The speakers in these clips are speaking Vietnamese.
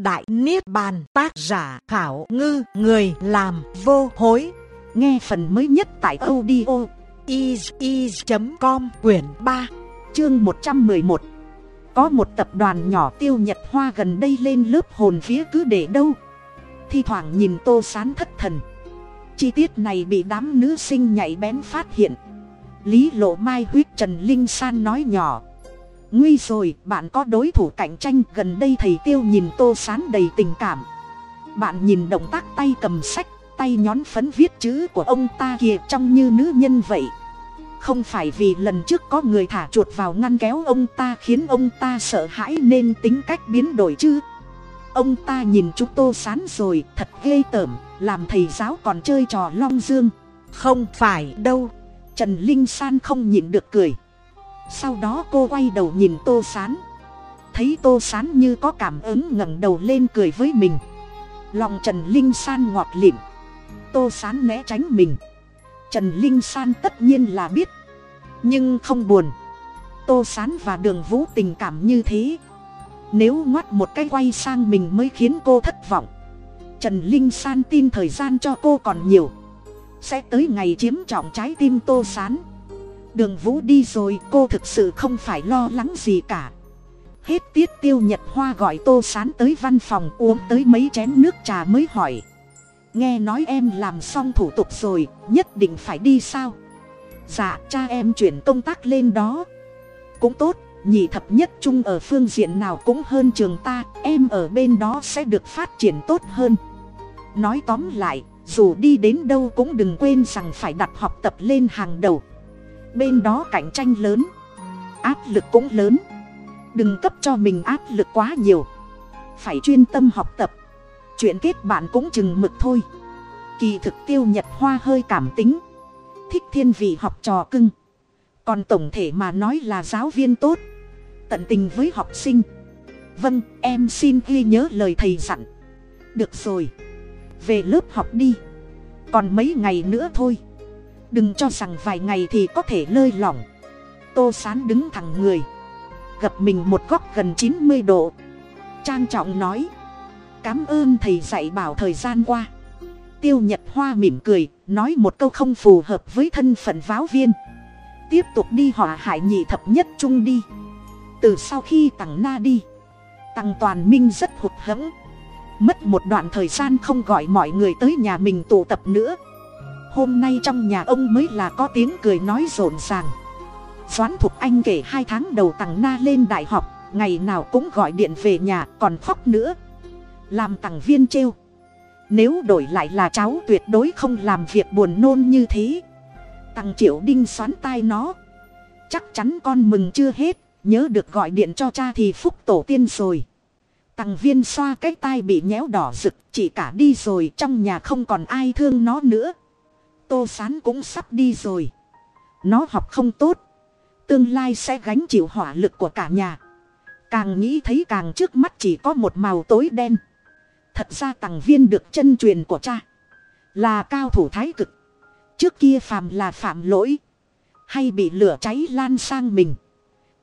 Đại Niết Bàn, tác giả khảo ngư, người làm vô hối. Nghe phần mới nhất tại audio is.com quyển 3 chương 111. Có một tập đoàn nhỏ tiêu nhật hoa gần đây lên lớp hồn phía cứ để đâu. Thi thoảng nhìn tô sán thất thần. Chi tiết này bị đám nữ sinh nhảy bén phát hiện. Lý lộ mai huyết Trần Linh San nói nhỏ nguy rồi, bạn có đối thủ cạnh tranh, gần đây thầy tiêu nhìn tô sán đầy tình cảm. Bạn nhìn động tác tay cầm sách, tay nhón phấn viết chữ của ông ta kìa trông như nữ nhân vậy. Không phải vì lần trước có người thả chuột vào ngăn kéo ông ta khiến ông ta sợ hãi nên tính cách biến đổi chứ. Ông ta nhìn chúng tô sán rồi, thật ghê tởm, làm thầy giáo còn chơi trò long dương. Không phải đâu. Trần linh san không nhịn được cười sau đó cô quay đầu nhìn tô sán. Thấy tô sán như có cảm ứng ngẩng đầu lên cười với mình. Lòng trần linh san ngọt lịm. Tô sán né tránh mình. Trần linh san tất nhiên là biết. Nhưng không buồn. Tô sán và đường vũ tình cảm như thế. Nếu ngoắt một cái quay sang mình mới khiến cô thất vọng. Trần linh san tin thời gian cho cô còn nhiều. Sẽ tới ngày chiếm trọng trái tim tô sán đường vũ đi rồi, cô thực sự không phải lo lắng gì cả. Hết tiết tiêu nhật hoa gọi tô sán tới văn phòng uống tới mấy chén nước trà mới hỏi. Nghe nói em làm xong thủ tục rồi, nhất định phải đi sao? Dạ cha em chuyển công tác lên đó. Cũng tốt, nhị thập nhất trung ở phương diện nào cũng hơn trường ta, em ở bên đó sẽ được phát triển tốt hơn. Nói tóm lại, dù đi đến đâu cũng đừng quên rằng phải đặt học tập lên hàng đầu bên đó cạnh tranh lớn. Áp lực cũng lớn. Đừng cấp cho mình áp lực quá nhiều. Phải chuyên tâm học tập. Chuyện kết bạn cũng chừng mực thôi. Kỳ thực tiêu nhật hoa hơi cảm tính. Thích thiên vị học trò cưng. Còn tổng thể mà nói là giáo viên tốt. Tận tình với học sinh. Vâng em xin ghi nhớ lời thầy dặn. Được rồi. Về lớp học đi. Còn mấy ngày nữa thôi đừng cho rằng vài ngày thì có thể lơi lỏng. Tô sán đứng thẳng người, gập mình một góc gần chín mươi độ. Trang trọng nói cám ơn thầy dạy bảo thời gian qua. Tiêu nhật hoa mỉm cười, nói một câu không phù hợp với thân phận giáo viên. Tiếp tục đi họa hại nhị thập nhất trung đi. Từ sau khi tằng na đi, tằng toàn minh rất hụt hẫng. Mất một đoạn thời gian không gọi mọi người tới nhà mình tụ tập nữa hôm nay trong nhà ông mới là có tiếng cười nói rộn ràng. Doãn thục anh kể hai tháng đầu tằng na lên đại học, ngày nào cũng gọi điện về nhà, còn khóc nữa. Làm tằng viên trêu. Nếu đổi lại là cháu tuyệt đối không làm việc buồn nôn như thế. Tằng triệu đinh xoắn tai nó. Chắc chắn con mừng chưa hết, nhớ được gọi điện cho cha thì phúc tổ tiên rồi. Tằng viên xoa cái tai bị nhéo đỏ rực, chỉ cả đi rồi, trong nhà không còn ai thương nó nữa tô sán cũng sắp đi rồi. Nó học không tốt. Tương lai sẽ gánh chịu hỏa lực của cả nhà. Càng nghĩ thấy càng trước mắt chỉ có một màu tối đen. Thật ra tằng viên được chân truyền của cha là cao thủ thái cực. Trước kia phàm là phạm lỗi, hay bị lửa cháy lan sang mình,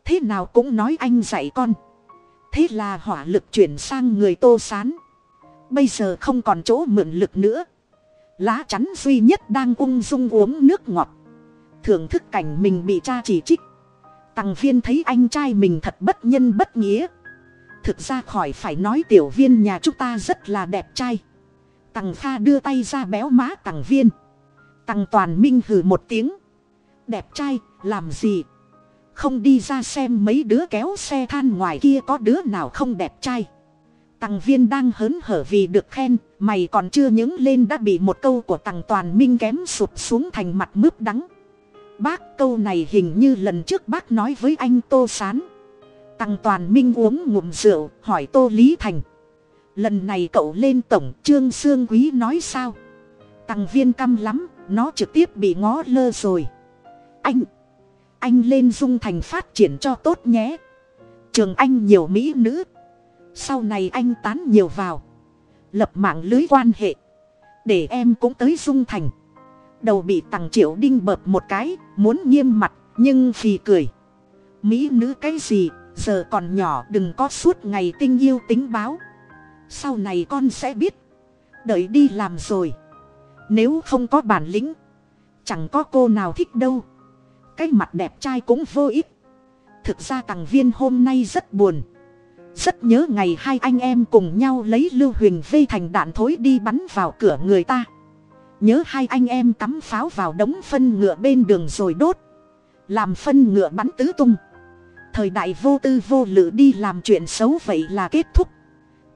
thế nào cũng nói anh dạy con. Thế là hỏa lực chuyển sang người tô sán. Bây giờ không còn chỗ mượn lực nữa lá chắn duy nhất đang ung dung uống nước ngọt. Thưởng thức cảnh mình bị cha chỉ trích. Tằng viên thấy anh trai mình thật bất nhân bất nghĩa. Thực ra khỏi phải nói tiểu viên nhà chúng ta rất là đẹp trai. Tằng kha đưa tay ra béo má tằng viên. Tằng toàn minh hừ một tiếng. Đẹp trai, làm gì? Không đi ra xem mấy đứa kéo xe than ngoài kia có đứa nào không đẹp trai? Tằng viên đang hớn hở vì được khen, mày còn chưa nhứng lên đã bị một câu của tằng toàn minh kém sụp xuống thành mặt mướp đắng. Bác câu này hình như lần trước bác nói với anh Tô Sán. Tằng toàn minh uống ngụm rượu, hỏi Tô Lý Thành. Lần này cậu lên tổng trương xương quý nói sao? Tằng viên căm lắm, nó trực tiếp bị ngó lơ rồi. Anh, anh lên dung thành phát triển cho tốt nhé. Trường anh nhiều mỹ nữ sau này anh tán nhiều vào. Lập mạng lưới quan hệ. Để em cũng tới dung thành. Đầu bị tằng triệu đinh bợp một cái, muốn nghiêm mặt, nhưng phì cười. Mỹ nữ cái gì, giờ còn nhỏ, đừng có suốt ngày tinh yêu tính báo. Sau này con sẽ biết. Đợi đi làm rồi. Nếu không có bản lĩnh, chẳng có cô nào thích đâu. Cái mặt đẹp trai cũng vô ích. Thực ra tằng viên hôm nay rất buồn rất nhớ ngày hai anh em cùng nhau lấy lưu huỳnh vây thành đạn thối đi bắn vào cửa người ta. Nhớ hai anh em cắm pháo vào đống phân ngựa bên đường rồi đốt. Làm phân ngựa bắn tứ tung. Thời đại vô tư vô lự đi làm chuyện xấu vậy là kết thúc.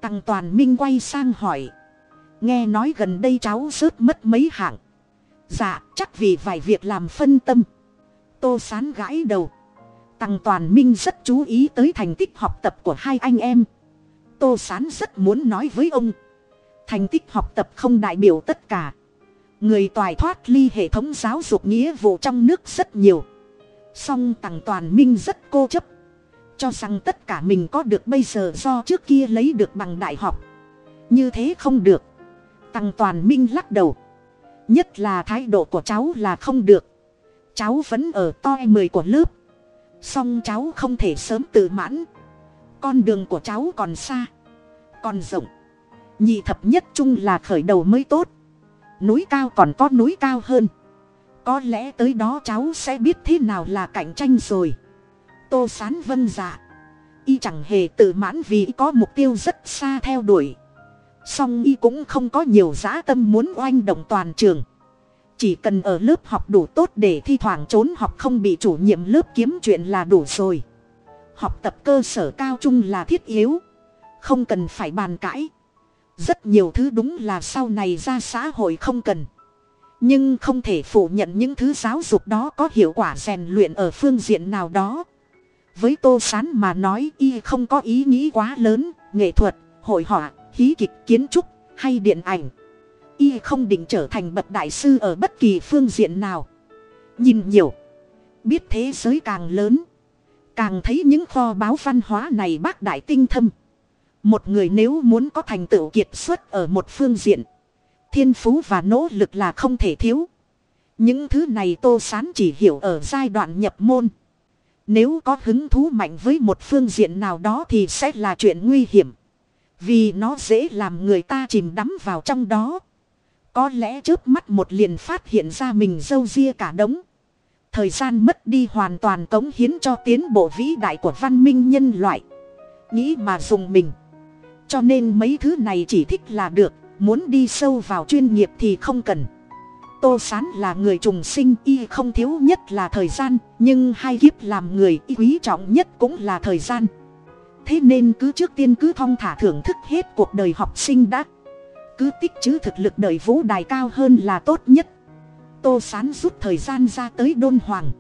Tăng toàn minh quay sang hỏi. Nghe nói gần đây cháu rớt mất mấy hạng. Dạ chắc vì vài việc làm phân tâm. Tô sán gãi đầu tăng toàn minh rất chú ý tới thành tích học tập của hai anh em. Tô sán rất muốn nói với ông, thành tích học tập không đại biểu tất cả. Người toài thoát ly hệ thống giáo dục nghĩa vụ trong nước rất nhiều. Song tăng toàn minh rất cô chấp, cho rằng tất cả mình có được bây giờ do trước kia lấy được bằng đại học. Như thế không được. Tăng toàn minh lắc đầu, nhất là thái độ của cháu là không được. Cháu vẫn ở to mười của lớp song cháu không thể sớm tự mãn. Con đường của cháu còn xa, còn rộng. Nhị thập nhất chung là khởi đầu mới tốt. Núi cao còn có núi cao hơn. Có lẽ tới đó cháu sẽ biết thế nào là cạnh tranh rồi. Tô sán vân dạ y chẳng hề tự mãn vì có mục tiêu rất xa theo đuổi. Song y cũng không có nhiều dã tâm muốn oanh động toàn trường chỉ cần ở lớp học đủ tốt để thi thoảng trốn học không bị chủ nhiệm lớp kiếm chuyện là đủ rồi. Học tập cơ sở cao trung là thiết yếu, không cần phải bàn cãi. Rất nhiều thứ đúng là sau này ra xã hội không cần. Nhưng không thể phủ nhận những thứ giáo dục đó có hiệu quả rèn luyện ở phương diện nào đó. Với tô s á n mà nói, y không có ý nghĩ quá lớn, nghệ thuật, hội họa, hí kịch, kiến trúc hay điện ảnh y không định trở thành bậc đại sư ở bất kỳ phương diện nào nhìn nhiều, biết thế giới càng lớn, càng thấy những kho báo văn hóa này bác đại tinh thâm một người nếu muốn có thành tựu kiệt xuất ở một phương diện, thiên phú và nỗ lực là không thể thiếu những thứ này tô sán chỉ hiểu ở giai đoạn nhập môn nếu có hứng thú mạnh với một phương diện nào đó thì sẽ là chuyện nguy hiểm. Vì nó dễ làm người ta chìm đắm vào trong đó. Có lẽ trước mắt một liền phát hiện ra mình dâu ria cả đống. Thời gian mất đi hoàn toàn cống hiến cho tiến bộ vĩ đại của văn minh nhân loại. Nghĩ mà dùng mình. Cho nên mấy thứ này chỉ thích là được. Muốn đi sâu vào chuyên nghiệp thì không cần tô sán là người trùng sinh, y không thiếu nhất là thời gian, nhưng hai kiếp làm người y quý trọng nhất cũng là thời gian thế nên cứ trước tiên cứ thong thả thưởng thức hết cuộc đời học sinh đã cứ tích chứ thực lực đời vũ đài cao hơn là tốt nhất. Tô sán rút thời gian ra tới đôn hoàng.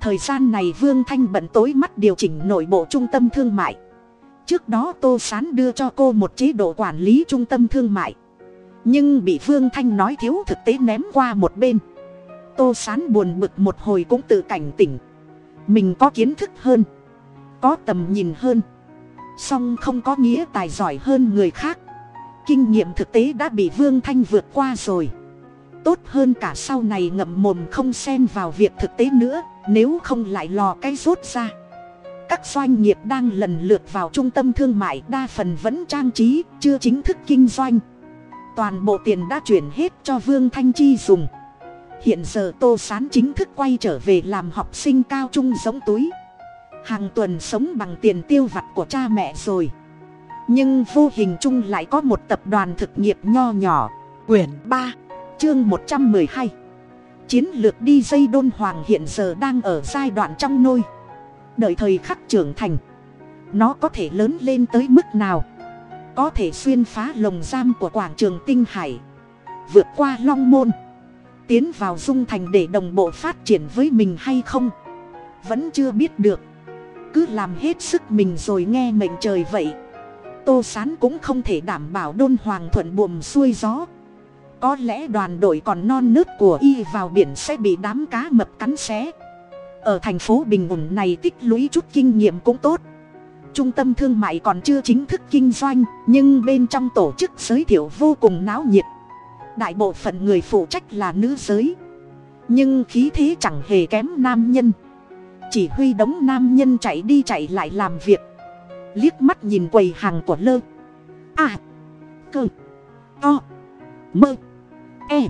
Thời gian này vương thanh bận tối mắt điều chỉnh nội bộ trung tâm thương mại. Trước đó tô sán đưa cho cô một chế độ quản lý trung tâm thương mại. Nhưng bị vương thanh nói thiếu thực tế ném qua một bên. Tô sán buồn bực một hồi cũng tự cảnh tỉnh. Mình có kiến thức hơn, có tầm nhìn hơn. Song không có nghĩa tài giỏi hơn người khác kinh nghiệm thực tế đã bị vương thanh vượt qua rồi. Tốt hơn cả sau này ngậm mồm không xen vào việc thực tế nữa, nếu không lại lò cái rốt ra. Các doanh nghiệp đang lần lượt vào trung tâm thương mại, đa phần vẫn trang trí, chưa chính thức kinh doanh. Toàn bộ tiền đã chuyển hết cho vương thanh chi dùng. Hiện giờ tô Sán chính thức quay trở về làm học sinh cao trung giống túi. Hàng tuần sống bằng tiền tiêu vặt của cha mẹ rồi nhưng vô hình chung lại có một tập đoàn thực nghiệp nho nhỏ. Quyển ba, chương một trăm m ư ơ i hai. Chiến lược đi dây đôn hoàng hiện giờ đang ở giai đoạn trong nôi. Đợi thời khắc trưởng thành, nó có thể lớn lên tới mức nào? Có thể xuyên phá lồng giam của quảng trường tinh hải, vượt qua long môn, tiến vào dung thành để đồng bộ phát triển với mình hay không? Vẫn chưa biết được. Cứ làm hết sức mình rồi nghe mệnh trời vậy tô sán cũng không thể đảm bảo đôn hoàng thuận buồm xuôi gió. Có lẽ đoàn đội còn non nớt của y vào biển sẽ bị đám cá mập cắn xé. Ở thành phố bình ổn này tích lũy chút kinh nghiệm cũng tốt. Trung tâm thương mại còn chưa chính thức kinh doanh, nhưng bên trong tổ chức giới thiệu vô cùng náo nhiệt. Đại bộ phận người phụ trách là nữ giới. Nhưng khí thế chẳng hề kém nam nhân. Chỉ huy đống nam nhân chạy đi chạy lại làm việc liếc mắt nhìn quầy hàng của lơ. À cơ, to, mơ e.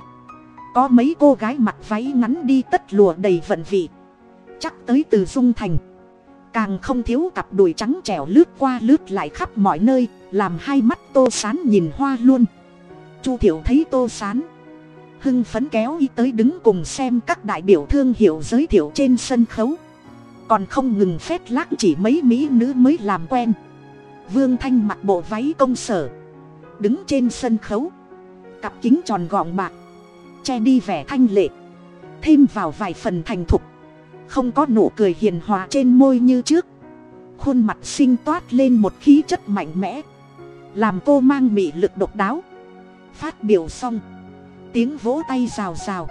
Có mấy cô gái mặc váy ngắn đi tất lùa đầy vận vị. Chắc tới từ dung thành. Càng không thiếu cặp đùi trắng trẻo lướt qua lướt lại khắp mọi nơi, làm hai mắt tô sán nhìn hoa luôn. Chu thiệu thấy tô sán. Hưng phấn kéo y tới đứng cùng xem các đại biểu thương hiệu giới thiệu trên sân khấu còn không ngừng phét lác chỉ mấy mỹ nữ mới làm quen. Vương thanh mặc bộ váy công sở, đứng trên sân khấu, cặp kính tròn gọn bạc, che đi vẻ thanh lệ, thêm vào vài phần thành thục, không có nụ cười hiền hòa trên môi như trước. Khuôn mặt sinh toát lên một khí chất mạnh mẽ, làm cô mang mị lực độc đáo. Phát biểu xong, tiếng vỗ tay rào rào.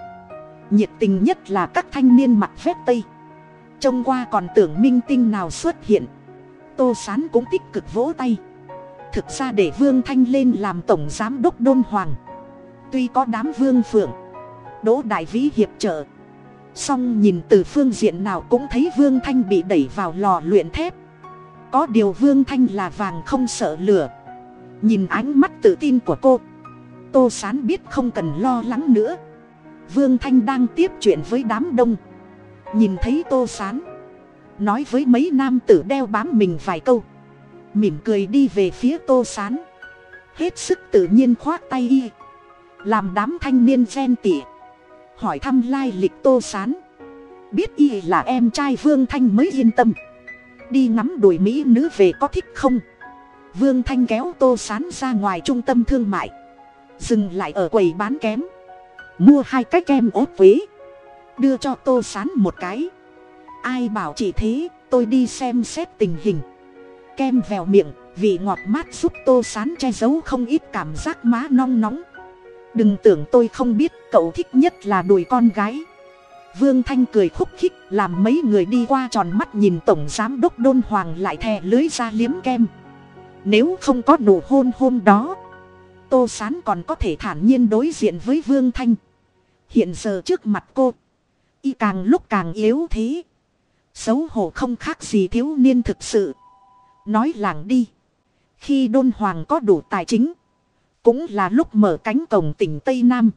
Nhiệt tình nhất là các thanh niên mặc vét tây trông qua còn tưởng minh tinh nào xuất hiện. Tô sán cũng tích cực vỗ tay. Thực ra để vương thanh lên làm tổng giám đốc đôn hoàng, tuy có đám vương phượng, đỗ đại vĩ hiệp trợ. Song nhìn từ phương diện nào cũng thấy vương thanh bị đẩy vào lò luyện thép. Có điều vương thanh là vàng không sợ lửa. Nhìn ánh mắt tự tin của cô, tô sán biết không cần lo lắng nữa. Vương thanh đang tiếp chuyện với đám đông nhìn thấy tô sán. Nói với mấy nam tử đeo bám mình vài câu. Mỉm cười đi về phía tô sán. Hết sức tự nhiên khoác tay y. Làm đám thanh niên ghen tỉ hỏi thăm lai lịch tô sán. Biết y là em trai vương thanh mới yên tâm. Đi ngắm đuổi mỹ nữ về có thích không? Vương thanh kéo tô sán ra ngoài trung tâm thương mại. Dừng lại ở quầy bán kém. Mua hai cái kem ốp vế đưa cho tô sán một cái. Ai bảo chị thế, tôi đi xem xét tình hình. Kem vèo miệng, vị ngọt mát giúp tô sán che giấu không ít cảm giác má nong nóng. Đừng tưởng tôi không biết, cậu thích nhất là đùi con gái. Vương thanh cười khúc khích, làm mấy người đi qua tròn mắt nhìn tổng giám đốc đôn hoàng lại thè lưới ra liếm kem. Nếu không có nụ hôn hôm đó, tô sán còn có thể thản nhiên đối diện với vương thanh. Hiện giờ trước mặt cô y càng lúc càng yếu thế. Xấu hổ không khác gì thiếu niên thực sự. Nói làng đi. Khi đôn hoàng có đủ tài chính, cũng là lúc mở cánh cổng tỉnh tây nam.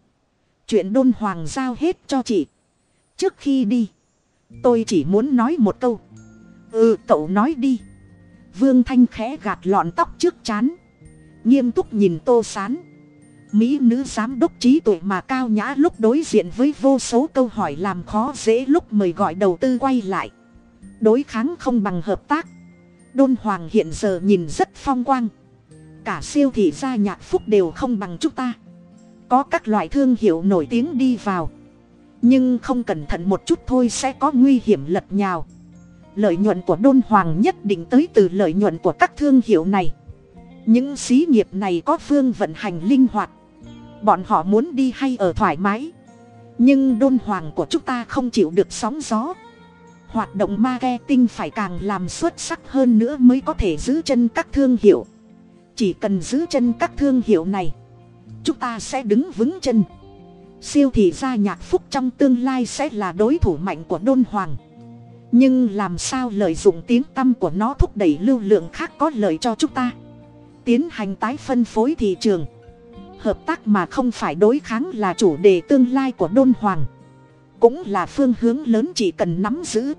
Chuyện đôn hoàng giao hết cho chị. Trước khi đi, tôi chỉ muốn nói một câu. Ừ cậu nói đi. Vương thanh khẽ gạt lọn tóc trước chán. Nghiêm túc nhìn tô sán mỹ nữ giám đốc trí tuệ mà cao nhã lúc đối diện với vô số câu hỏi làm khó dễ lúc mời gọi đầu tư quay lại. Đối kháng không bằng hợp tác. Đôn hoàng hiện giờ nhìn rất phong quang. Cả siêu thị gia nhạc phúc đều không bằng chúng ta. Có các loại thương hiệu nổi tiếng đi vào. Nhưng không cẩn thận một chút thôi sẽ có nguy hiểm lật nhào. Lợi nhuận của đôn hoàng nhất định tới từ lợi nhuận của các thương hiệu này. Những xí nghiệp này có phương vận hành linh hoạt bọn họ muốn đi hay ở thoải mái. Nhưng đôn hoàng của chúng ta không chịu được sóng gió. Hoạt động marketing phải càng làm xuất sắc hơn nữa mới có thể giữ chân các thương hiệu. Chỉ cần giữ chân các thương hiệu này, chúng ta sẽ đứng vững chân. Siêu thị gia nhạc phúc trong tương lai sẽ là đối thủ mạnh của đôn hoàng. Nhưng làm sao lợi dụng tiếng tăm của nó thúc đẩy lưu lượng khác có lợi cho chúng ta? Tiến hành tái phân phối thị trường hợp tác mà không phải đối kháng là chủ đề tương lai của đôn hoàng. Cũng là phương hướng lớn chỉ cần nắm giữ.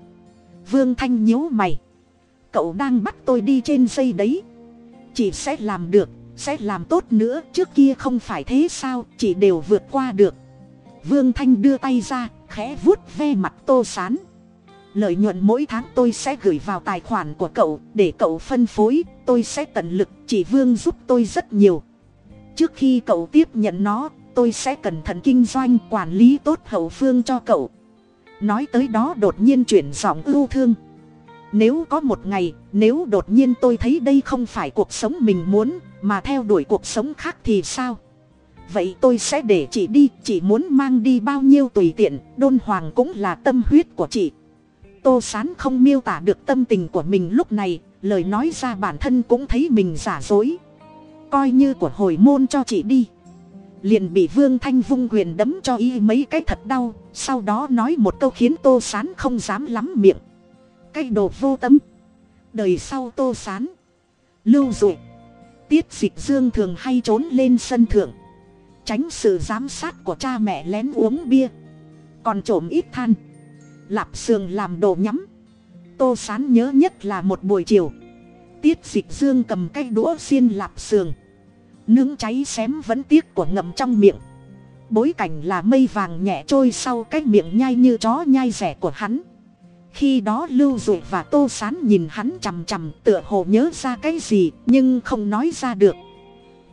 Vương thanh nhíu mày. Cậu đang bắt tôi đi trên dây đấy. Chị sẽ làm được, sẽ làm tốt nữa, trước kia không phải thế sao chị đều vượt qua được. Vương thanh đưa tay ra, khẽ vuốt ve mặt tô sán. Lợi nhuận mỗi tháng tôi sẽ gửi vào tài khoản của cậu, để cậu phân phối, tôi sẽ tận lực, chỉ vương giúp tôi rất nhiều trước khi cậu tiếp nhận nó, tôi sẽ cẩn thận kinh doanh quản lý tốt hậu phương cho cậu. Nói tới đó đột nhiên chuyển giọng ưu thương. Nếu có một ngày, nếu đột nhiên tôi thấy đây không phải cuộc sống mình muốn, mà theo đuổi cuộc sống khác thì sao? Vậy tôi sẽ để chị đi, chị muốn mang đi bao nhiêu tùy tiện, đôn hoàng cũng là tâm huyết của chị. Tô sán không miêu tả được tâm tình của mình lúc này, lời nói ra bản thân cũng thấy mình giả dối coi như của hồi môn cho chị đi. Liền bị vương thanh vung quyền đấm cho y mấy cái thật đau, sau đó nói một câu khiến tô sán không dám lắm miệng. Cái đồ vô tâm. Đời sau tô sán. Lưu dụ. Tiết dịch dương thường hay trốn lên sân thượng. Tránh sự giám sát của cha mẹ lén uống bia. Còn trộm ít than. Lạp sườn làm đồ nhắm. Tô sán nhớ nhất là một buổi chiều. Tiết dịch dương cầm cái đũa xiên lạp sườn nướng cháy xém vẫn tiếc của ngậm trong miệng. Bối cảnh là mây vàng nhẹ trôi sau cái miệng nhai như chó nhai rẻ của hắn. Khi đó lưu dụ và tô sán nhìn hắn chằm chằm tựa hồ nhớ ra cái gì nhưng không nói ra được.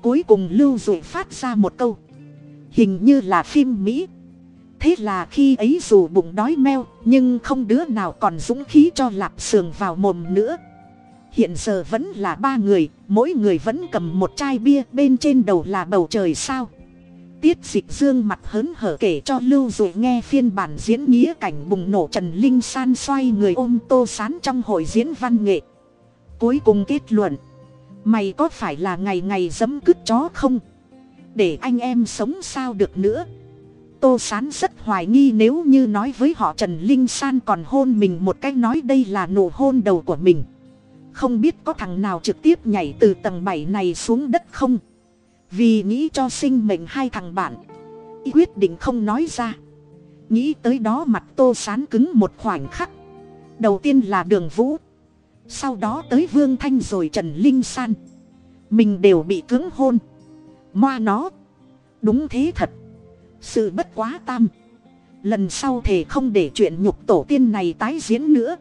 Cuối cùng lưu dụ phát ra một câu. Hình như là phim mỹ. Thế là khi ấy dù bụng đói meo nhưng không đứa nào còn dũng khí cho lạp sườn vào mồm nữa hiện giờ vẫn là ba người, mỗi người vẫn cầm một chai bia, bên trên đầu là bầu trời sao? Tiết dịch dương mặt hớn hở kể cho lưu dụ nghe phiên bản diễn nghĩa cảnh bùng nổ trần linh san xoay người ôm tô sán trong hội diễn văn nghệ. Cuối cùng kết luận, mày có phải là ngày ngày dấm cứt chó không? Để anh em sống sao được nữa? Tô sán rất hoài nghi nếu như nói với họ trần linh san còn hôn mình một cách nói đây là nụ hôn đầu của mình không biết có thằng nào trực tiếp nhảy từ tầng bảy này xuống đất không? Vì nghĩ cho sinh mệnh hai thằng bạn, y quyết định không nói ra. Nghĩ tới đó mặt tô sán cứng một khoảnh khắc. Đầu tiên là đường vũ, sau đó tới vương thanh rồi trần linh san. Mình đều bị cưỡng hôn. Moa nó. Đúng thế thật. Sự bất quá tam. Lần sau thề không để chuyện nhục tổ tiên này tái diễn nữa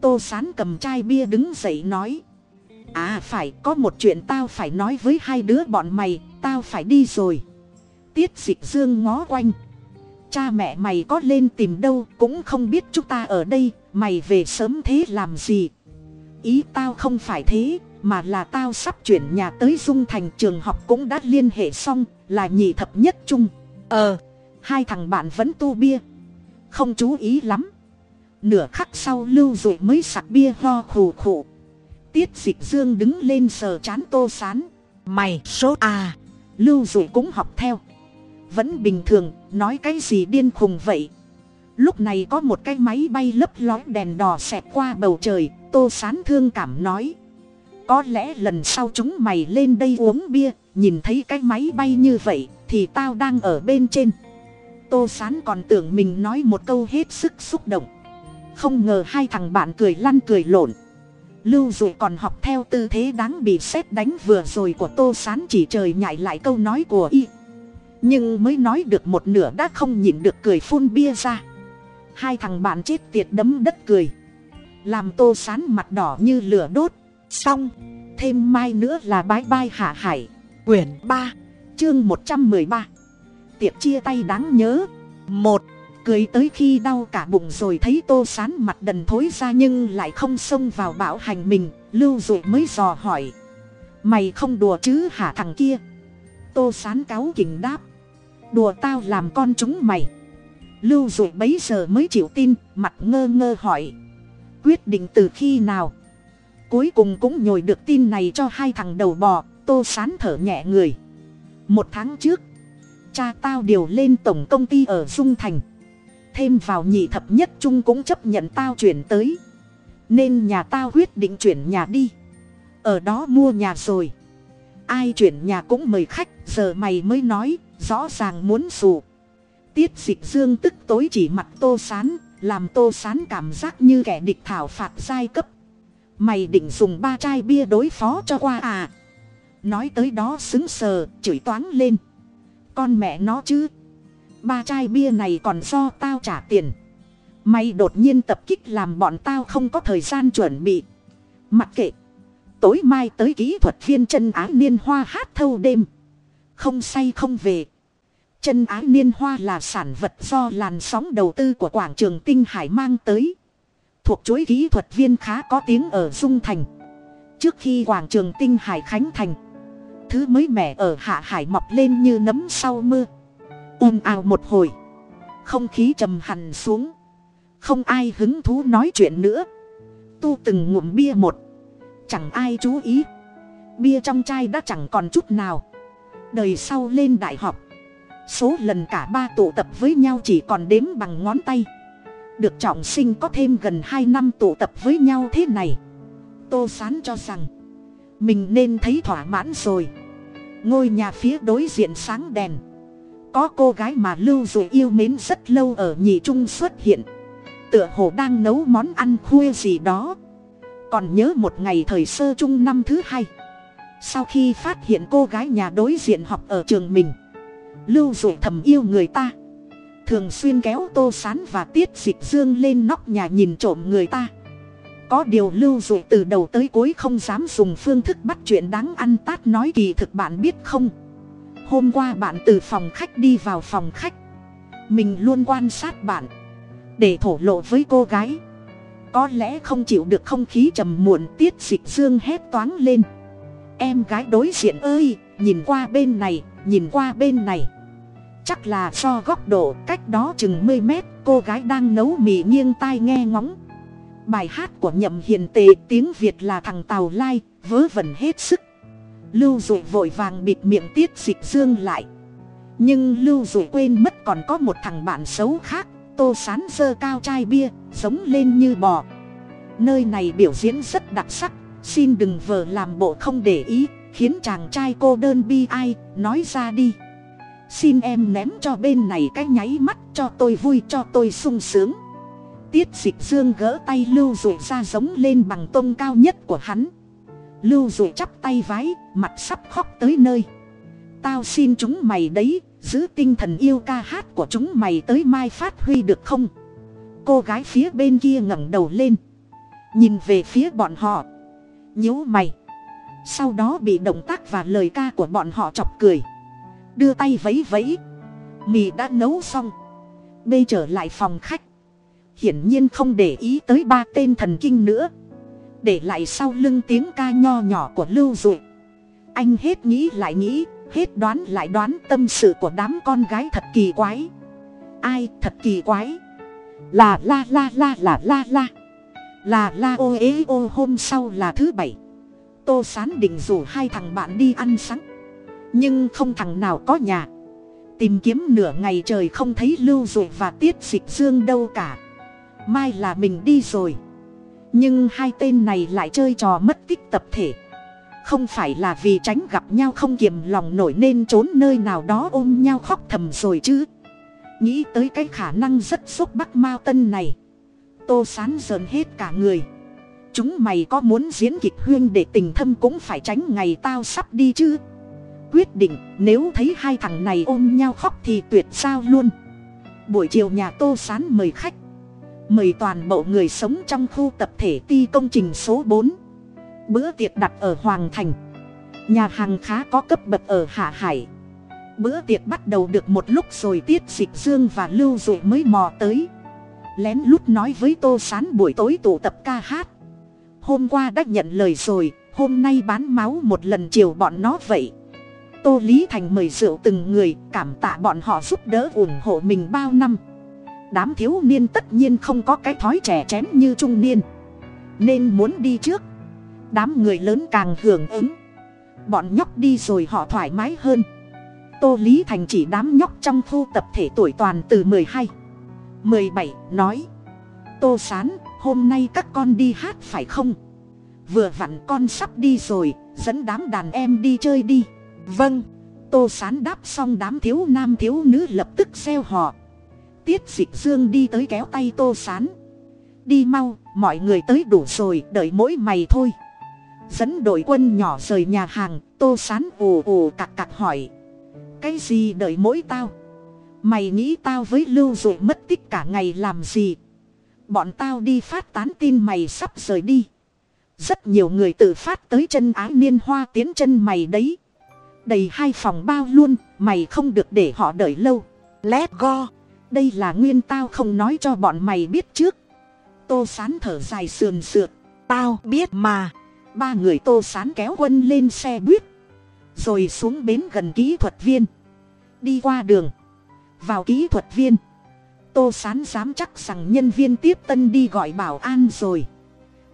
tô sán cầm chai bia đứng dậy nói à phải, có một chuyện tao phải nói với hai đứa bọn mày, tao phải đi rồi. Tiết dịch dương ngó quanh, cha mẹ mày có lên tìm đâu cũng không biết chúng ta ở đây, mày về sớm thế làm gì? Ý tao không phải thế, mà là tao sắp chuyển nhà tới dung thành trường học cũng đã liên hệ xong, là nhị thập nhất chung ờ hai thằng bạn vẫn tu bia, không chú ý lắm nửa khắc sau lưu dụ mới sặc bia ho khù khụ. Tiết dịch dương đứng lên sờ chán tô sán. Mày sốt à lưu dụ cũng học theo. Vẫn bình thường, nói cái gì điên khùng vậy? Lúc này có một cái máy bay lấp lói đèn đỏ xẹt qua bầu trời, tô sán thương cảm nói. Có lẽ lần sau chúng mày lên đây uống bia, nhìn thấy cái máy bay như vậy, thì tao đang ở bên trên. Tô sán còn tưởng mình nói một câu hết sức xúc động không ngờ hai thằng bạn cười lăn cười lộn. Lưu dụ còn học theo tư thế đáng bị xét đánh vừa rồi của tô sán chỉ trời nhại lại câu nói của y. Nhưng mới nói được một nửa đã không nhịn được cười phun bia ra. Hai thằng bạn chết tiệt đấm đất cười. Làm tô sán mặt đỏ như lửa đốt. Xong, thêm mai nữa là bái bai hạ hải. Quyển ba, chương một trăm mười ba. Tiệc chia tay đáng nhớ. Một cười tới khi đau cả bụng rồi thấy tô sán mặt đần thối ra nhưng lại không xông vào bảo hành mình, lưu dụ mới dò hỏi. Mày không đùa chứ hả thằng kia? Tô sán cáu kỉnh đáp. Đùa tao làm con chúng mày. Lưu dụ bấy giờ mới chịu tin, mặt ngơ ngơ hỏi. Quyết định từ khi nào? Cuối cùng cũng nhồi được tin này cho hai thằng đầu bò, tô sán thở nhẹ người. Một tháng trước, cha tao điều lên tổng công ty ở dung thành thêm vào nhị thập nhất trung cũng chấp nhận tao chuyển tới. Nên nhà tao quyết định chuyển nhà đi. Ở đó mua nhà rồi. Ai chuyển nhà cũng mời khách, giờ mày mới nói, rõ ràng muốn xù tiết dịch dương tức tối chỉ mặt tô sán, làm tô sán cảm giác như kẻ địch thảo phạt giai cấp. Mày định dùng ba chai bia đối phó cho qua à? Nói tới đó xứng sờ, chửi toáng lên. Con mẹ nó chứ ba chai bia này còn do tao trả tiền. Mày đột nhiên tập kích làm bọn tao không có thời gian chuẩn bị. Mặc kệ. Tối mai tới kỹ thuật viên chân ái niên hoa hát thâu đêm. Không say không về. Chân ái niên hoa là sản vật do làn sóng đầu tư của quảng trường tinh hải mang tới. Thuộc chuỗi kỹ thuật viên khá có tiếng ở dung thành. Trước khi quảng trường tinh hải khánh thành, thứ mới mẻ ở hạ hải mọc lên như nấm sau mưa. Um ùm ào một hồi. Không khí trầm hẳn xuống. Không ai hứng thú nói chuyện nữa. Tu từng ngụm bia một. Chẳng ai chú ý. Bia trong chai đã chẳng còn chút nào. Đời sau lên đại học. Số lần cả ba tụ tập với nhau chỉ còn đếm bằng ngón tay. Được trọng sinh có thêm gần hai năm tụ tập với nhau thế này. Tô sán cho rằng, mình nên thấy thỏa mãn rồi. Ngôi nhà phía đối diện sáng đèn có cô gái mà lưu dù yêu mến rất lâu ở nhị trung xuất hiện. Tựa hồ đang nấu món ăn khuya gì đó. Còn nhớ một ngày thời sơ trung năm thứ hai. Sau khi phát hiện cô gái nhà đối diện học ở trường mình, lưu dụ thầm yêu người ta. Thường xuyên kéo tô sán và tiết dịch dương lên nóc nhà nhìn trộm người ta. Có điều lưu dụ từ đầu tới cuối không dám dùng phương thức bắt chuyện đáng ăn tát nói kỳ thực bạn biết không? Hôm qua bạn từ phòng khách đi vào phòng khách. Mình luôn quan sát bạn. Để thổ lộ với cô gái. Có lẽ không chịu được không khí trầm muộn tiết dịch dương hét toáng lên. Em gái đối diện ơi, nhìn qua bên này, nhìn qua bên này. Chắc là do góc độ cách đó chừng mươi mét, cô gái đang nấu mì nghiêng tai nghe ngóng. Bài hát của nhậm hiền tề, tiếng việt là thằng tàu lai, vớ vẩn hết sức lưu dụ vội vàng bịt miệng tiết dịch dương lại. Nhưng lưu dụ quên mất còn có một thằng bạn xấu khác, tô sán dơ cao chai bia, giống lên như bò. Nơi này biểu diễn rất đặc sắc, xin đừng vờ làm bộ không để ý, khiến chàng trai cô đơn bi ai, nói ra đi. Xin em ném cho bên này cái nháy mắt cho tôi vui cho tôi sung sướng. Tiết dịch dương gỡ tay lưu dụ ra giống lên bằng tông cao nhất của hắn lưu dụ chắp tay vái, mặt sắp khóc tới nơi. Tao xin chúng mày đấy, giữ tinh thần yêu ca hát của chúng mày tới mai phát huy được không? Cô gái phía bên kia ngẩng đầu lên. Nhìn về phía bọn họ. Nhíu mày. Sau đó bị động tác và lời ca của bọn họ chọc cười. Đưa tay vấy vấy mì đã nấu xong. Bê trở lại phòng khách. Hiển nhiên không để ý tới ba tên thần kinh nữa để lại sau lưng tiếng ca nho nhỏ của lưu dụ. Anh hết nghĩ lại nghĩ, hết đoán lại đoán tâm sự của đám con gái thật kỳ quái. Ai thật kỳ quái? Là la la la là la la. Là la ô ế ô hôm sau là thứ bảy. Tô sán định rủ hai thằng bạn đi ăn sáng. Nhưng không thằng nào có nhà. Tìm kiếm nửa ngày trời không thấy lưu dụ và tiết dịch dương đâu cả. Mai là mình đi rồi nhưng hai tên này lại chơi trò mất tích tập thể. Không phải là vì tránh gặp nhau không kiềm lòng nổi nên trốn nơi nào đó ôm nhau khóc thầm rồi chứ. Nghĩ tới cái khả năng rất xúc bắc mao tân này. Tô sán rợn hết cả người. Chúng mày có muốn diễn kịch huyên để tình thâm cũng phải tránh ngày tao sắp đi chứ? Quyết định, nếu thấy hai thằng này ôm nhau khóc thì tuyệt sao luôn. Buổi chiều nhà tô sán mời khách mời toàn bộ người sống trong khu tập thể ti công trình số bốn. Bữa tiệc đặt ở hoàng thành. Nhà hàng khá có cấp bậc ở hạ hải. Bữa tiệc bắt đầu được một lúc rồi tiết dịch dương và lưu dụ mới mò tới. Lén lút nói với tô sán buổi tối tụ tập ca hát. Hôm qua đã nhận lời rồi, hôm nay bán máu một lần chiều bọn nó vậy. Tô lý thành mời rượu từng người, cảm tạ bọn họ giúp đỡ ủng hộ mình bao năm đám thiếu niên tất nhiên không có cái thói trẻ chén như trung niên. Nên muốn đi trước. Đám người lớn càng hưởng ứng. Bọn nhóc đi rồi họ thoải mái hơn. Tô lý thành chỉ đám nhóc trong khu tập thể tuổi toàn từ mười hai. mười bảy, nói. Tô sán, hôm nay các con đi hát phải không? Vừa vặn con sắp đi rồi, dẫn đám đàn em đi chơi đi. Vâng. Tô sán đáp xong đám thiếu nam thiếu nữ lập tức xeo họ tiết dịch dương đi tới kéo tay tô sán. Đi mau, mọi người tới đủ rồi, đợi mỗi mày thôi. Dẫn đội quân nhỏ rời nhà hàng, tô sán ù ù cặc cặc hỏi. Cái gì đợi mỗi tao? Mày nghĩ tao với lưu dụ mất tích cả ngày làm gì? Bọn tao đi phát tán tin mày sắp rời đi. Rất nhiều người tự phát tới chân ái niên hoa tiến chân mày đấy. Đầy hai phòng bao luôn, mày không được để họ đợi lâu. Let go đây là nguyên tao không nói cho bọn mày biết trước. Tô sán thở dài sườn sượt. Tao biết mà. Ba người tô sán kéo quân lên xe buýt. Rồi xuống bến gần kỹ thuật viên. Đi qua đường. Vào kỹ thuật viên. Tô sán dám chắc rằng nhân viên tiếp tân đi gọi bảo an rồi.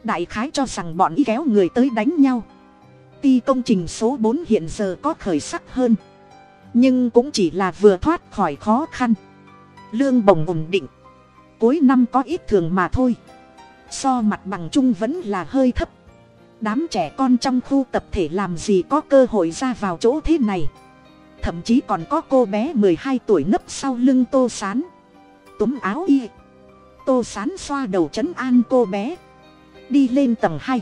Đại khái cho rằng bọn ý kéo người tới đánh nhau. Ty công trình số bốn hiện giờ có khởi sắc hơn. Nhưng cũng chỉ là vừa thoát khỏi khó khăn lương bồng ổn định. Cuối năm có ít thường mà thôi. So mặt bằng chung vẫn là hơi thấp. Đám trẻ con trong khu tập thể làm gì có cơ hội ra vào chỗ thế này. Thậm chí còn có cô bé mười hai tuổi nấp sau lưng tô sán. Túm áo y. Tô sán xoa đầu c h ấ n an cô bé. Đi lên tầng hai.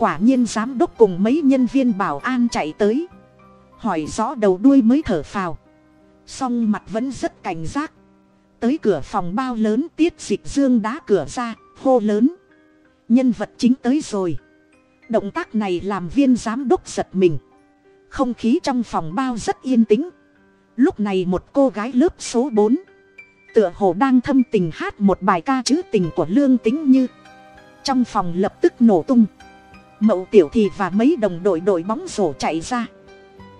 Quả nhiên giám đốc cùng mấy nhân viên bảo an chạy tới. Hỏi rõ đầu đuôi mới thở phào. Song mặt vẫn rất cảnh giác tới cửa phòng bao lớn tiết dịch dương đá cửa ra, hô lớn. Nhân vật chính tới rồi. Động tác này làm viên giám đốc giật mình. Không khí trong phòng bao rất yên tĩnh. Lúc này một cô gái lớp số bốn, tựa hồ đang thâm tình hát một bài ca trữ tình của lương tính như. Trong phòng lập tức nổ tung. Mậu tiểu thì và mấy đồng đội đội bóng rổ chạy ra.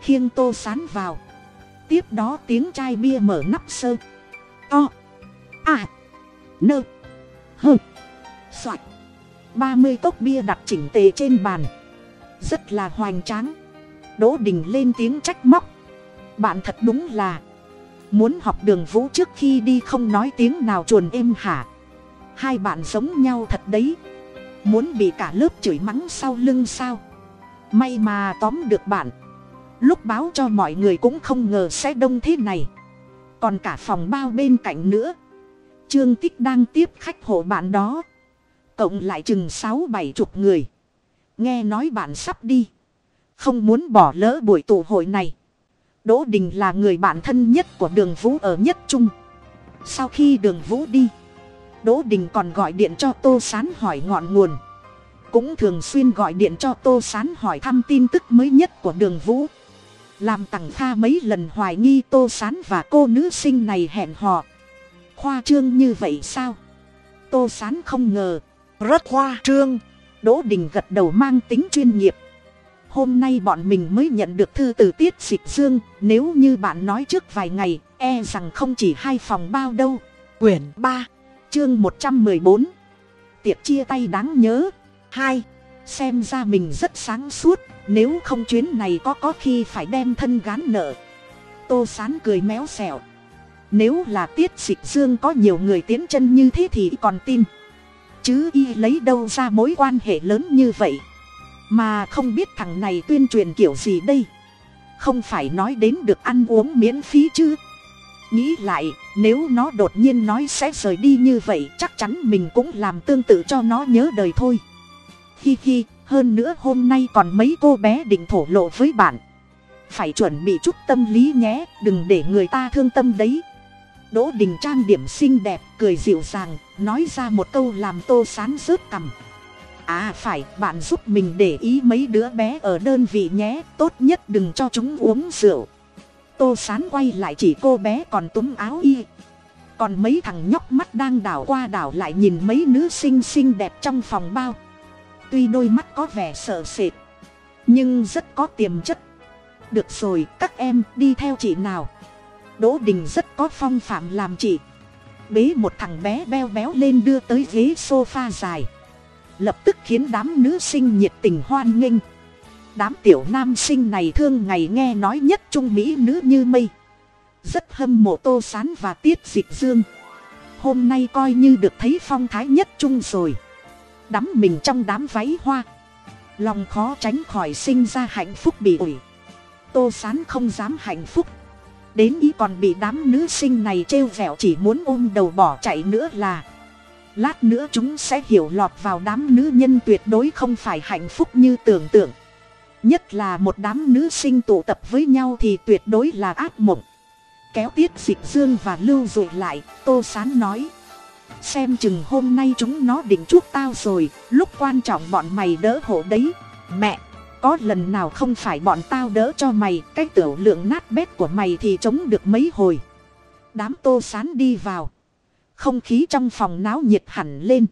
Khiêng tô sán vào. Tiếp đó tiếng chai bia mở nắp sơ to. À nơ hơ soạt ba mươi cốc bia đặt chỉnh tề trên bàn. Rất là hoành tráng. Đỗ đình lên tiếng trách móc. Bạn thật đúng là muốn học đường vũ trước khi đi không nói tiếng nào chuồn êm hả? Hai bạn giống nhau thật đấy. Muốn bị cả lớp chửi mắng sau lưng sao? May mà tóm được bạn. Lúc báo cho mọi người cũng không ngờ sẽ đông thế này còn cả phòng bao bên cạnh nữa trương tích đang tiếp khách hộ bạn đó cộng lại chừng sáu bảy chục người nghe nói bạn sắp đi không muốn bỏ lỡ buổi tụ hội này Đỗ Đình là người bạn thân nhất của đường Vũ ở nhất trung. Sau khi đường Vũ đi, Đỗ Đình còn gọi điện cho Tô Sán hỏi ngọn nguồn. Cũng thường xuyên gọi điện cho Tô Sán hỏi thăm tin tức mới nhất của đường Vũ. Làm tặng kha mấy lần hoài nghi Tô Sán và cô nữ sinh này hẹn hò. Khoa trương như vậy sao? Tô Sán không ngờ. Rất khoa trương. Đỗ Đình gật đầu mang tính chuyên nghiệp hôm nay bọn mình mới nhận được thư từ tiết dịch dương, nếu như bạn nói trước vài ngày e rằng không chỉ hai phòng bao đâu quyển ba, chương một trăm mười bốn tiệc chia tay đáng nhớ hai, xem ra mình rất sáng suốt nếu không chuyến này có có khi phải đem thân gán nợ. Tô sán cười méo xẻo nếu là tiết dịch dương có nhiều người tiến chân như thế thì còn tin. Chứ y lấy đâu ra mối quan hệ lớn như vậy? Mà không biết thằng này tuyên truyền kiểu gì đây? Không phải nói đến được ăn uống miễn phí chứ? Nghĩ lại, nếu nó đột nhiên nói sẽ rời đi như vậy, chắc chắn mình cũng làm tương tự cho nó nhớ đời thôi. Hi hi hơn nữa hôm nay còn mấy cô bé định thổ lộ với bạn. Phải chuẩn bị chút tâm lý nhé, đừng để người ta thương tâm đấy. Đỗ đình trang điểm xinh đẹp, cười dịu dàng, nói ra một câu làm tô sán rớt cằm. À phải, bạn giúp mình để ý mấy đứa bé ở đơn vị nhé, tốt nhất đừng cho chúng uống rượu. Tô sán quay lại chỉ cô bé còn túm áo y. Còn mấy thằng nhóc mắt đang đảo qua đảo lại nhìn mấy nữ sinh xinh đẹp trong phòng bao tuy đôi mắt có vẻ sợ sệt, nhưng rất có tiềm chất. Được rồi, các em, đi theo chị nào. Đỗ đình rất có phong phạm làm chị. Bế một thằng bé beo béo lên đưa tới ghế s o f a dài. Lập tức khiến đám nữ sinh nhiệt tình hoan nghênh. Đám tiểu nam sinh này thương ngày nghe nói nhất trung mỹ nữ như mây. Rất hâm mộ tô sán và tiết dịch dương. Hôm nay coi như được thấy phong thái nhất trung rồi đắm mình trong đám váy hoa. Lòng khó tránh khỏi sinh ra hạnh phúc bị ủi. Tô sán không dám hạnh phúc. Đến ý còn bị đám nữ sinh này trêu vẹo chỉ muốn ôm đầu bỏ chạy nữa là. Lát nữa chúng sẽ hiểu lọt vào đám nữ nhân tuyệt đối không phải hạnh phúc như tưởng tượng. Nhất là một đám nữ sinh tụ tập với nhau thì tuyệt đối là ác mộng. Kéo tiết dịch dương và lưu dụi lại, tô sán nói xem chừng hôm nay chúng nó định chuốc tao rồi, lúc quan trọng bọn mày đỡ hộ đấy. Mẹ, có lần nào không phải bọn tao đỡ cho mày, cái tiểu lượng nát bét của mày thì chống được mấy hồi. Đám tô sán đi vào. Không khí trong phòng náo nhiệt hẳn lên.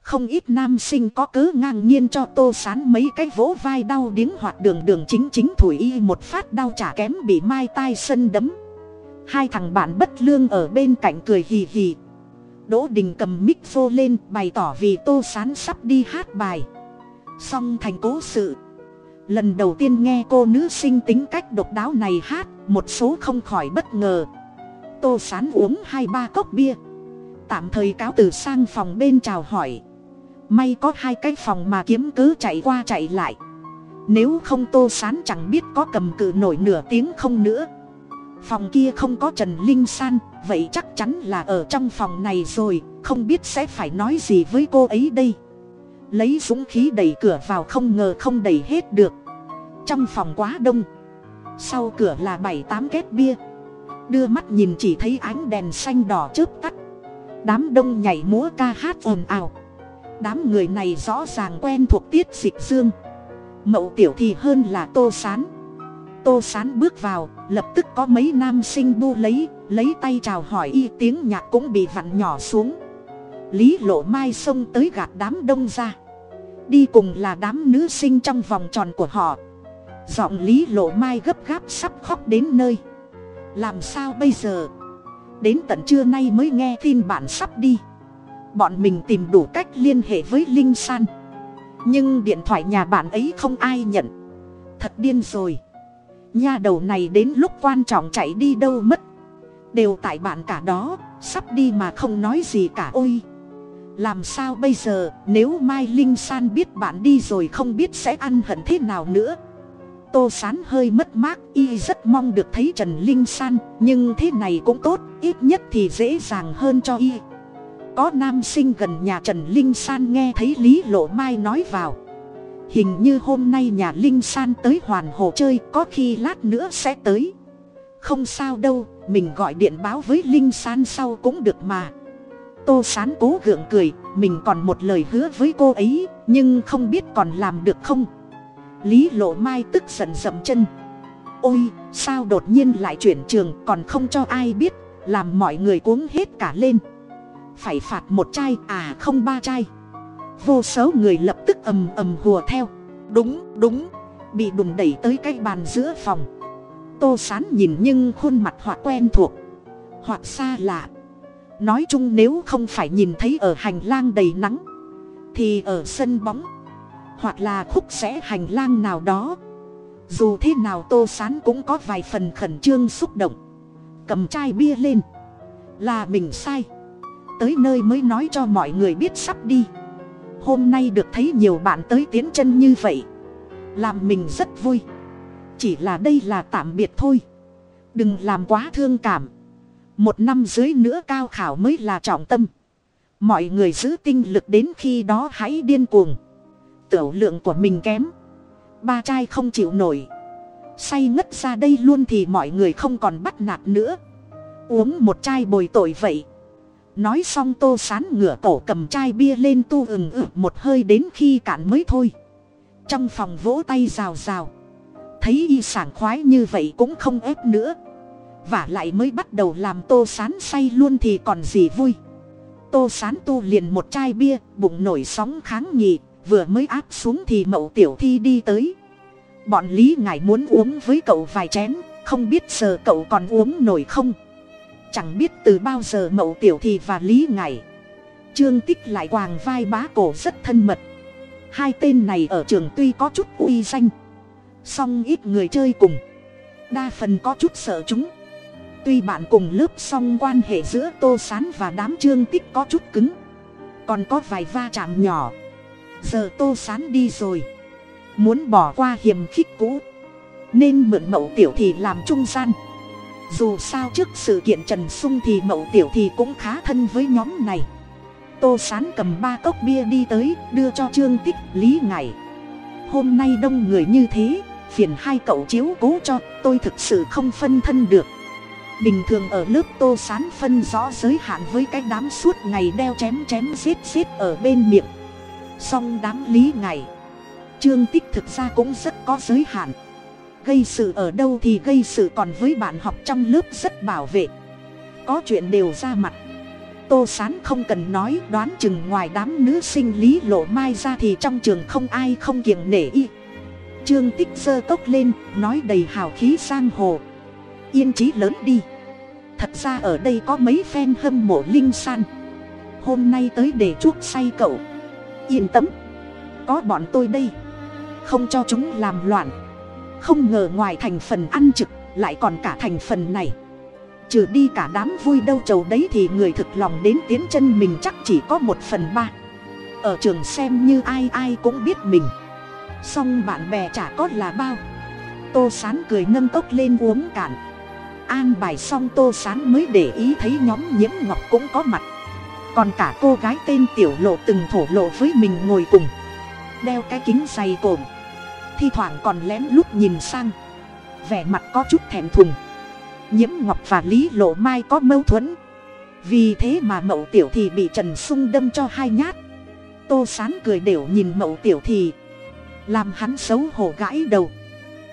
Không ít nam sinh có cớ ngang nhiên cho tô sán mấy cái vỗ vai đau điếng hoạt đường đường chính chính thủi y một phát đau chả kém bị mai tai sân đấm. Hai thằng bạn bất lương ở bên cạnh cười hì hì đỗ đình cầm mic vô lên, bày tỏ vì tô sán sắp đi hát bài. Song thành cố sự. Lần đầu tiên nghe cô nữ sinh tính cách độc đáo này hát, một số không khỏi bất ngờ. Tô sán uống hai ba cốc bia. Tạm thời cáo từ sang phòng bên chào hỏi. May có hai cái phòng mà kiếm cứ chạy qua chạy lại. Nếu không tô sán chẳng biết có cầm cự nổi nửa tiếng không nữa. Phòng kia không có trần linh san vậy chắc chắn là ở trong phòng này rồi, không biết sẽ phải nói gì với cô ấy đây. Lấy dũng khí đẩy cửa vào không ngờ không đẩy hết được. Trong phòng quá đông. Sau cửa là bảy tám két bia. Đưa mắt nhìn chỉ thấy ánh đèn xanh đỏ chớp tắt. Đám đông nhảy múa ca hát ồn ào. Đám người này rõ ràng quen thuộc tiết dịch dương. Mậu tiểu thì hơn là tô sán tô sán bước vào, lập tức có mấy nam sinh bu lấy lấy tay chào hỏi y, tiếng nhạc cũng bị vặn nhỏ xuống. Lý lộ mai xông tới gạt đám đông ra. Đi cùng là đám nữ sinh trong vòng tròn của họ. Giọng lý lộ mai gấp gáp sắp khóc đến nơi. Làm sao bây giờ? Đến tận trưa nay mới nghe tin bạn sắp đi. Bọn mình tìm đủ cách liên hệ với linh san. Nhưng điện thoại nhà bạn ấy không ai nhận. Thật điên rồi nha đầu này đến lúc quan trọng chạy đi đâu mất. Đều tại bạn cả đó, sắp đi mà không nói gì cả ôi. Làm sao bây giờ, nếu mai linh san biết bạn đi rồi không biết sẽ ăn hận thế nào nữa. Tô sán hơi mất mát, y rất mong được thấy trần linh san, nhưng thế này cũng tốt, ít nhất thì dễ dàng hơn cho y. Có nam sinh gần nhà trần linh san nghe thấy lý lộ mai nói vào hình như hôm nay nhà linh san tới hoàn hồ chơi, có khi lát nữa sẽ tới. Không sao đâu, mình gọi điện báo với linh san sau cũng được mà. Tô sán cố gượng cười, mình còn một lời hứa với cô ấy, nhưng không biết còn làm được không. Lý lộ mai tức giận dậm chân. Ôi, sao đột nhiên lại chuyển trường, còn không cho ai biết, làm mọi người cuống hết cả lên. Phải phạt một chai à không ba chai vô số người lập tức ầm ầm hùa theo. Đúng đúng. Bị đùng đẩy tới cái bàn giữa phòng. Tô sán nhìn nhưng khuôn mặt hoặc quen thuộc. Hoặc xa lạ. Nói chung nếu không phải nhìn thấy ở hành lang đầy nắng, thì ở sân bóng, hoặc là khúc sẽ hành lang nào đó, dù thế nào tô sán cũng có vài phần khẩn trương xúc động. Cầm chai bia lên. Là mình sai. Tới nơi mới nói cho mọi người biết sắp đi hôm nay được thấy nhiều bạn tới tiến chân như vậy. Làm mình rất vui. Chỉ là đây là tạm biệt thôi. Đừng làm quá thương cảm. Một năm dưới nữa cao khảo mới là trọng tâm. Mọi người giữ tinh lực đến khi đó hãy điên cuồng. Tiểu lượng của mình kém. Ba trai không chịu nổi. Say ngất ra đây luôn thì mọi người không còn bắt nạt nữa. Uống một chai bồi tội vậy nói xong tô sán ngửa cổ cầm chai bia lên tu ừng ực một hơi đến khi cạn mới thôi. Trong phòng vỗ tay rào rào. Thấy y sảng khoái như vậy cũng không ép nữa. Và lại mới bắt đầu làm tô sán say luôn thì còn gì vui. Tô sán tu liền một chai bia, bụng nổi sóng kháng nhị, vừa mới áp xuống thì mậu tiểu thi đi tới. Bọn lý ngài muốn uống với cậu vài chén, không biết giờ cậu còn uống nổi không? Chẳng biết từ bao giờ mậu tiểu thì và lý ngài. Trương tích lại quàng vai bá cổ rất thân mật. Hai tên này ở trường tuy có chút uy danh, song ít người chơi cùng. Đa phần có chút sợ chúng. Tuy bạn cùng lớp song quan hệ giữa tô s á n và đám trương tích có chút cứng, còn có vài va chạm nhỏ. Giờ tô s á n đi rồi, muốn bỏ qua hiềm khích cũ, nên mượn mậu tiểu thì làm trung gian dù sao trước sự kiện trần sung thì mậu tiểu thì cũng khá thân với nhóm này. Tô s á n cầm ba cốc bia đi tới, đưa cho trương tích, lý ngày hôm nay đông người như thế, phiền hai cậu chiếu cố cho, tôi thực sự không phân thân được. Bình thường ở lớp tô sán phân rõ giới hạn với cái đám suốt ngày đeo chém chém giết giết ở bên miệng. Song đám lý ngày trương tích thực ra cũng rất có giới hạn gây sự ở đâu thì gây sự còn với bạn học trong lớp rất bảo vệ. Có chuyện đều ra mặt. Tô sán không cần nói, đoán chừng ngoài đám nữ sinh lý lộ mai ra thì trong trường không ai không kiềng nể y. Trương tích giơ cốc lên, nói đầy hào khí sang hồ. Yên trí lớn đi. Thật ra ở đây có mấy phen hâm mộ linh san. Hôm nay tới để chuốc say cậu. Yên tâm. Có bọn tôi đây. Không cho chúng làm loạn không ngờ ngoài thành phần ăn trực, lại còn cả thành phần này. Trừ đi cả đám vui đâu trầu đấy thì người thực lòng đến tiến chân mình chắc chỉ có một phần ba. Ở trường xem như ai ai cũng biết mình. Song bạn bè chả có là bao. Tô sán cười nâng cốc lên uống cạn. An bài xong tô sán mới để ý thấy nhóm nhiễm ngọc cũng có mặt. Còn cả cô gái tên tiểu lộ từng thổ lộ với mình ngồi cùng. Đeo cái kính dày cồn thi thoảng còn lén lút nhìn sang. Vẻ mặt có chút thèm thùng. Nhiễm ngọc và lý lộ mai có mâu thuẫn. Vì thế mà mậu tiểu thì bị trần sung đâm cho hai nhát. Tô sán cười đều nhìn mậu tiểu thì, làm hắn xấu hổ gãi đầu.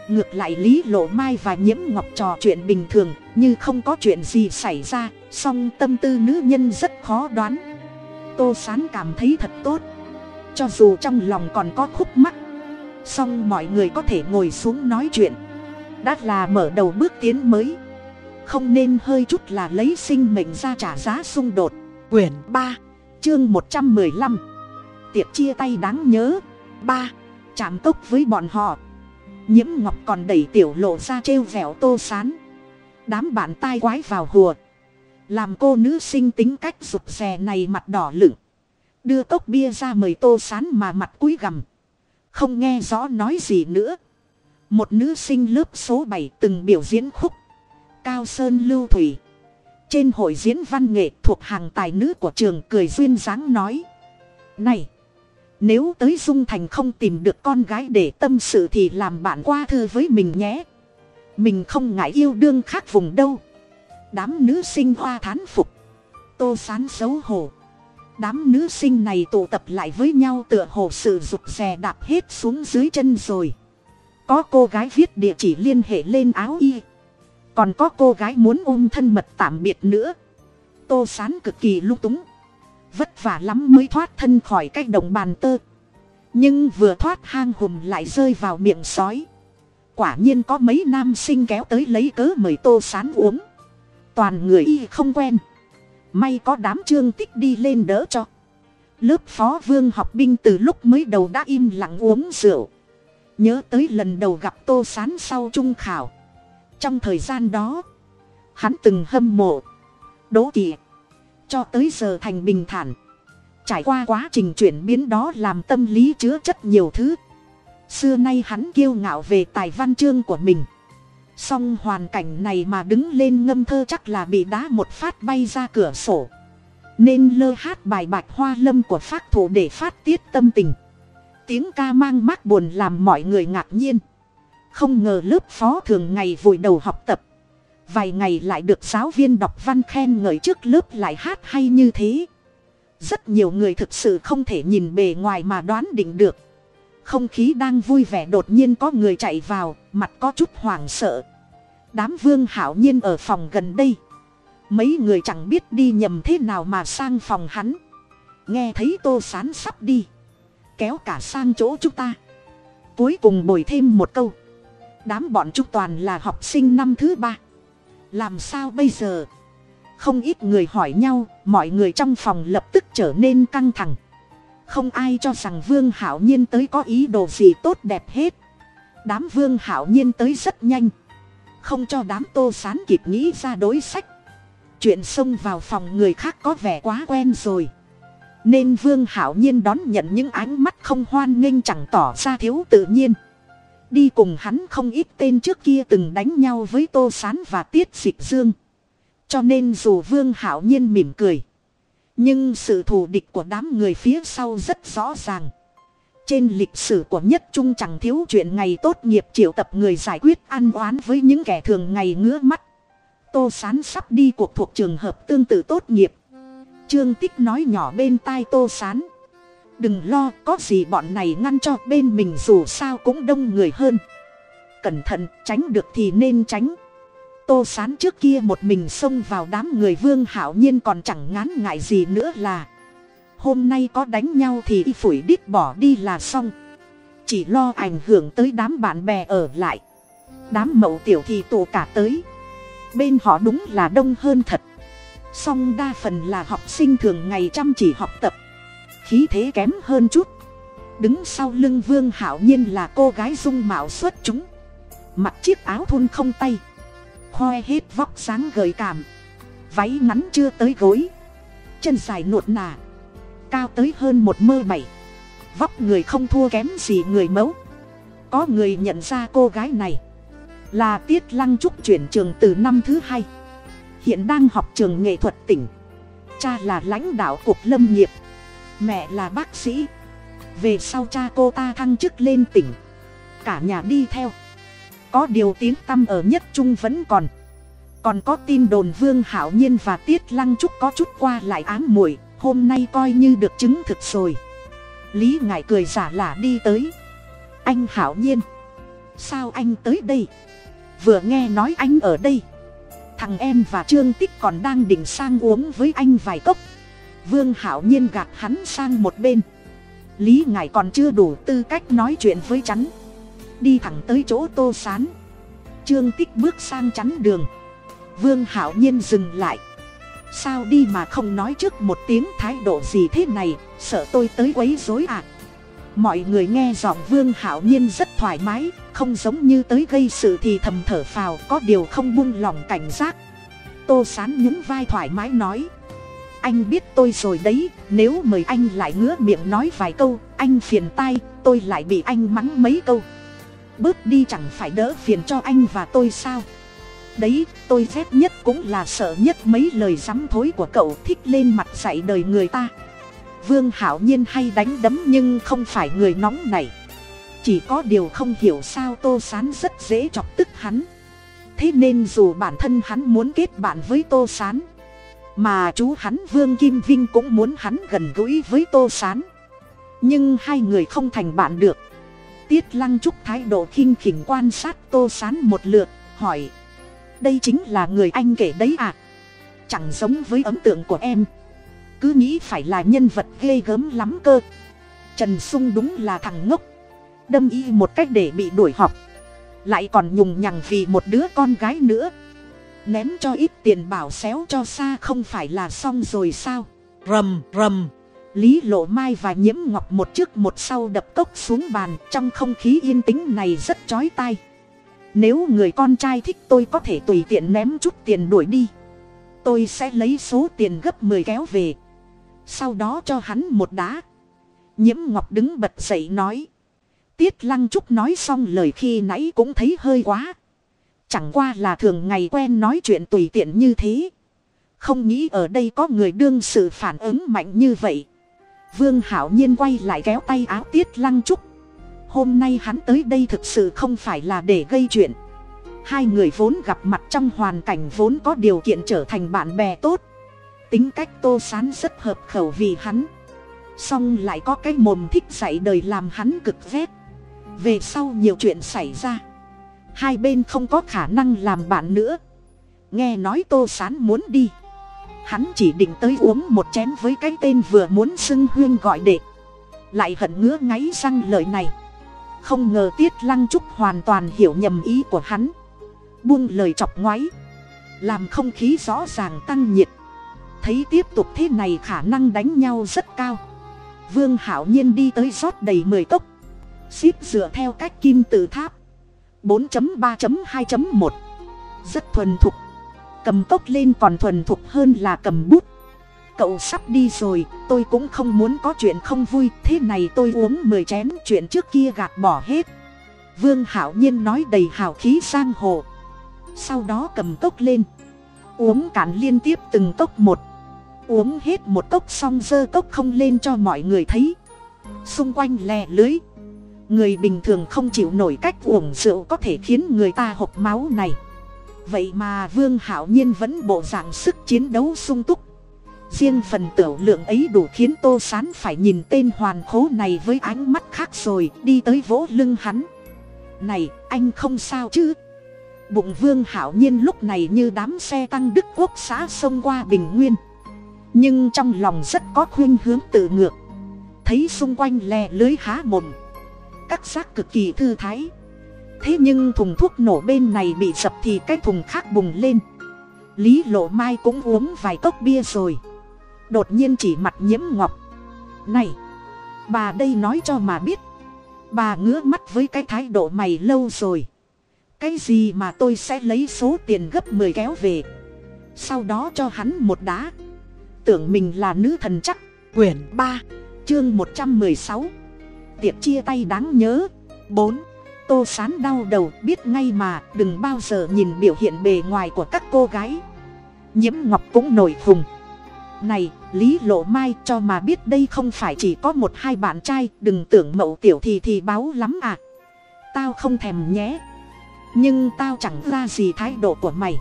Ngược lại lý lộ mai và nhiễm ngọc trò chuyện bình thường, như không có chuyện gì xảy ra, song tâm tư nữ nhân rất khó đoán. Tô sán cảm thấy thật tốt. Cho dù trong lòng còn có khúc mắc xong mọi người có thể ngồi xuống nói chuyện. Đã là mở đầu bước tiến mới. Không nên hơi chút là lấy sinh mệnh ra trả giá xung đột. Quyển ba, chương một trăm mười lăm. Tiệc chia tay đáng nhớ. Ba, chạm tốc với bọn họ. Nhiễm ngọc còn đẩy tiểu lộ ra trêu vẹo tô sán. Đám bạn tai quái vào hùa. Làm cô nữ sinh tính cách rụt rè này mặt đỏ lửng. Đưa cốc bia ra mời tô sán mà mặt cúi gằm không nghe rõ nói gì nữa. Một nữ sinh lớp số bảy từng biểu diễn khúc, cao sơn lưu thủy. Trên hội diễn văn nghệ thuộc hàng tài nữ của trường cười duyên dáng nói, này, nếu tới dung thành không tìm được con gái để tâm sự thì làm bạn qua thư với mình nhé. Mình không ngại yêu đương khác vùng đâu. Đám nữ sinh hoa thán phục. Tô sán xấu hổ đám nữ sinh này tụ tập lại với nhau tựa hồ sự rụt rè đạp hết xuống dưới chân rồi. Có cô gái viết địa chỉ liên hệ lên áo y. Còn có cô gái muốn ôm thân mật tạm biệt nữa. Tô sán cực kỳ lung túng. Vất vả lắm mới thoát thân khỏi cái đồng bàn tơ. Nhưng vừa thoát hang hùm lại rơi vào miệng sói. Quả nhiên có mấy nam sinh kéo tới lấy cớ mời tô sán uống. Toàn người y không quen may có đám trương tích đi lên đỡ cho. Lớp phó vương học binh từ lúc mới đầu đã im lặng uống rượu. Nhớ tới lần đầu gặp tô sán sau trung khảo. Trong thời gian đó, hắn từng hâm mộ, đố kỵ, cho tới giờ thành bình thản. Trải qua quá trình chuyển biến đó làm tâm lý chứa chất nhiều thứ. Xưa nay hắn kiêu ngạo về tài văn chương của mình song hoàn cảnh này mà đứng lên ngâm thơ chắc là bị đá một phát bay ra cửa sổ. Nên lơ hát bài bạch hoa lâm của phát thủ để phát tiết tâm tình. Tiếng ca mang mát buồn làm mọi người ngạc nhiên. Không ngờ lớp phó thường ngày vùi đầu học tập. Vài ngày lại được giáo viên đọc văn khen ngợi trước lớp lại hát hay như thế. Rất nhiều người thực sự không thể nhìn bề ngoài mà đoán định được không khí đang vui vẻ đột nhiên có người chạy vào, mặt có chút hoảng sợ. Đám vương hảo nhiên ở phòng gần đây. Mấy người chẳng biết đi nhầm thế nào mà sang phòng hắn. Nghe thấy tô sán sắp đi. Kéo cả sang chỗ chúng ta. Cuối cùng bồi thêm một câu. Đám bọn chúng toàn là học sinh năm thứ ba. Làm sao bây giờ? Không ít người hỏi nhau, mọi người trong phòng lập tức trở nên căng thẳng không ai cho rằng vương hảo nhiên tới có ý đồ gì tốt đẹp hết. Đám vương hảo nhiên tới rất nhanh. Không cho đám tô sán kịp nghĩ ra đối sách. Chuyện xông vào phòng người khác có vẻ quá quen rồi. Nên vương hảo nhiên đón nhận những ánh mắt không hoan nghênh chẳng tỏ ra thiếu tự nhiên. Đi cùng hắn không ít tên trước kia từng đánh nhau với tô sán và tiết dịch dương. Cho nên dù vương hảo nhiên mỉm cười nhưng sự thù địch của đám người phía sau rất rõ ràng. Trên lịch sử của nhất trung chẳng thiếu chuyện ngày tốt nghiệp triệu tập người giải quyết ăn oán với những kẻ thường ngày ngứa mắt. Tô sán sắp đi cuộc thuộc trường hợp tương tự tốt nghiệp. Trương tích nói nhỏ bên tai tô sán. Đừng lo, có gì bọn này ngăn cho bên mình dù sao cũng đông người hơn. Cẩn thận, tránh được thì nên tránh tô sán trước kia một mình xông vào đám người vương hảo nhiên còn chẳng ngán ngại gì nữa là, hôm nay có đánh nhau thì y phủi đít bỏ đi là xong. Chỉ lo ảnh hưởng tới đám bạn bè ở lại. Đám mậu tiểu thì tụ cả tới. Bên họ đúng là đông hơn thật. Song đa phần là học sinh thường ngày chăm chỉ học tập. Khí thế kém hơn chút. Đứng sau lưng vương hảo nhiên là cô gái dung mạo xuất chúng. Mặc chiếc áo thun không tay khoe hết vóc sáng gợi cảm. Váy ngắn chưa tới gối. Chân dài nuột nà. Cao tới hơn một mơ bảy. Vóc người không thua kém gì người mẫu. Có người nhận ra cô gái này. Là tiết lăng trúc chuyển trường từ năm thứ hai. Hiện đang học trường nghệ thuật tỉnh. Cha là lãnh đạo cục lâm nghiệp. Mẹ là bác sĩ. Về sau cha cô ta thăng chức lên tỉnh. Cả nhà đi theo có điều tiếng tăm ở nhất trung vẫn còn. Còn có tin đồn vương hảo nhiên và tiết lăng trúc có chút qua lại ám muội, hôm nay coi như được chứng thực rồi. Lý ngại cười giả lả đi tới. Anh hảo nhiên, sao anh tới đây? Vừa nghe nói anh ở đây. Thằng em và trương tích còn đang định sang uống với anh vài cốc. Vương hảo nhiên gạt hắn sang một bên. Lý ngài còn chưa đủ tư cách nói chuyện với chắn đi thẳng tới chỗ tô sán. Trương tích bước sang chắn đường. Vương hảo nhiên dừng lại. Sao đi mà không nói trước một tiếng thái độ gì thế này, sợ tôi tới quấy rối à? Mọi người nghe giọng vương hảo nhiên rất thoải mái, không giống như tới gây sự thì thầm thở phào, có điều không buông lòng cảnh giác. Tô sán nhún vai thoải mái nói. Anh biết tôi rồi đấy, nếu mời anh lại ngứa miệng nói vài câu, anh phiền tai, tôi lại bị anh mắng mấy câu bớt đi chẳng phải đỡ phiền cho anh và tôi sao? Đấy, tôi ghét nhất cũng là sợ nhất mấy lời dám thối của cậu thích lên mặt dạy đời người ta. Vương hảo nhiên hay đánh đấm nhưng không phải người nóng này chỉ có điều không hiểu sao tô sán rất dễ chọc tức hắn. Thế nên dù bản thân hắn muốn kết bạn với tô sán, mà chú hắn vương kim vinh cũng muốn hắn gần gũi với tô sán. Nhưng hai người không thành bạn được tiết lăng trúc thái độ khinh khỉnh quan sát tô sán một lượt, hỏi, đây chính là người anh kể đấy à? Chẳng giống với ấn tượng của em. Cứ nghĩ phải là nhân vật ghê gớm lắm cơ. Trần sung đúng là thằng ngốc. Đâm y một cách để bị đuổi học. Lại còn nhùng nhằng vì một đứa con gái nữa. Ném cho ít tiền bảo xéo cho xa không phải là xong rồi sao? Rầm rầm lý lộ mai và nhiễm ngọc một trước một sau đập cốc xuống bàn, trong không khí yên tĩnh này rất chói tai. Nếu người con trai thích tôi có thể tùy tiện ném chút tiền đuổi đi. Tôi sẽ lấy số tiền gấp mười kéo về. Sau đó cho hắn một đá. Nhiễm ngọc đứng bật dậy nói. Tiết lăng trúc nói xong lời khi nãy cũng thấy hơi quá. Chẳng qua là thường ngày quen nói chuyện tùy tiện như thế. Không nghĩ ở đây có người đương sự phản ứng mạnh như vậy vương hảo nhiên quay lại kéo tay áo tiết lăng trúc. Hôm nay hắn tới đây thực sự không phải là để gây chuyện. Hai người vốn gặp mặt trong hoàn cảnh vốn có điều kiện trở thành bạn bè tốt. Tính cách tô sán rất hợp khẩu vì hắn. Song lại có cái mồm thích dạy đời làm hắn cực vét. về sau nhiều chuyện xảy ra, hai bên không có khả năng làm bạn nữa. Nghe nói tô sán muốn đi hắn chỉ định tới uống một chén với cái tên vừa muốn xưng huyên gọi đệ. Lại hận ngứa ngáy răng lời này. Không ngờ tiết lăng trúc hoàn toàn hiểu nhầm ý của hắn. Buông lời chọc ngoáy làm không khí rõ ràng tăng nhiệt. Thấy tiếp tục thế này khả năng đánh nhau rất cao. Vương hảo nhiên đi tới rót đầy mười cốc. Ship dựa theo cách kim tự tháp. 4.3.2.1 rất thuần thục cầm cốc lên còn thuần thục hơn là cầm bút. Cậu sắp đi rồi, tôi cũng không muốn có chuyện không vui, thế này tôi uống mười chén chuyện trước kia gạt bỏ hết. Vương hảo nhiên nói đầy hào khí sang hồ. Sau đó cầm cốc lên. Uống cạn liên tiếp từng cốc một. Uống hết một cốc xong dơ cốc không lên cho mọi người thấy. Xung quanh lè lưới. Người bình thường không chịu nổi cách uống rượu có thể khiến người ta hộc máu này vậy mà vương hảo nhiên vẫn bộ dạng sức chiến đấu sung túc. Riêng phần tiểu lượng ấy đủ khiến tô sán phải nhìn tên hoàn khố này với ánh mắt khác rồi, đi tới vỗ lưng hắn. Này, anh không sao chứ? Bụng vương hảo nhiên lúc này như đám xe tăng đức quốc xã xông qua bình nguyên. Nhưng trong lòng rất có khuyên hướng tự ngược. Thấy xung quanh lè lưới há mồm. Các xác cực kỳ thư thái thế nhưng thùng thuốc nổ bên này bị sập thì cái thùng khác bùng lên. Lý lộ mai cũng uống vài cốc bia rồi. Đột nhiên chỉ mặt nhiễm ngọc. Này, bà đây nói cho mà biết. Bà ngứa mắt với cái thái độ mày lâu rồi. Cái gì mà tôi sẽ lấy số tiền gấp mười kéo về? Sau đó cho hắn một đá. Tưởng mình là nữ thần chắc. Quyển ba, chương một trăm mười sáu. Tiệc chia tay đáng nhớ. Bốn tô sán đau đầu, biết ngay mà, đừng bao giờ nhìn biểu hiện bề ngoài của các cô gái. Nhiễm ngọc cũng nổi thùng này, lý lộ mai, cho mà biết đây không phải chỉ có một hai bạn trai, đừng tưởng mậu tiểu thì thì báo lắm à. Tao không thèm nhé. Nhưng tao chẳng ra gì thái độ của mày.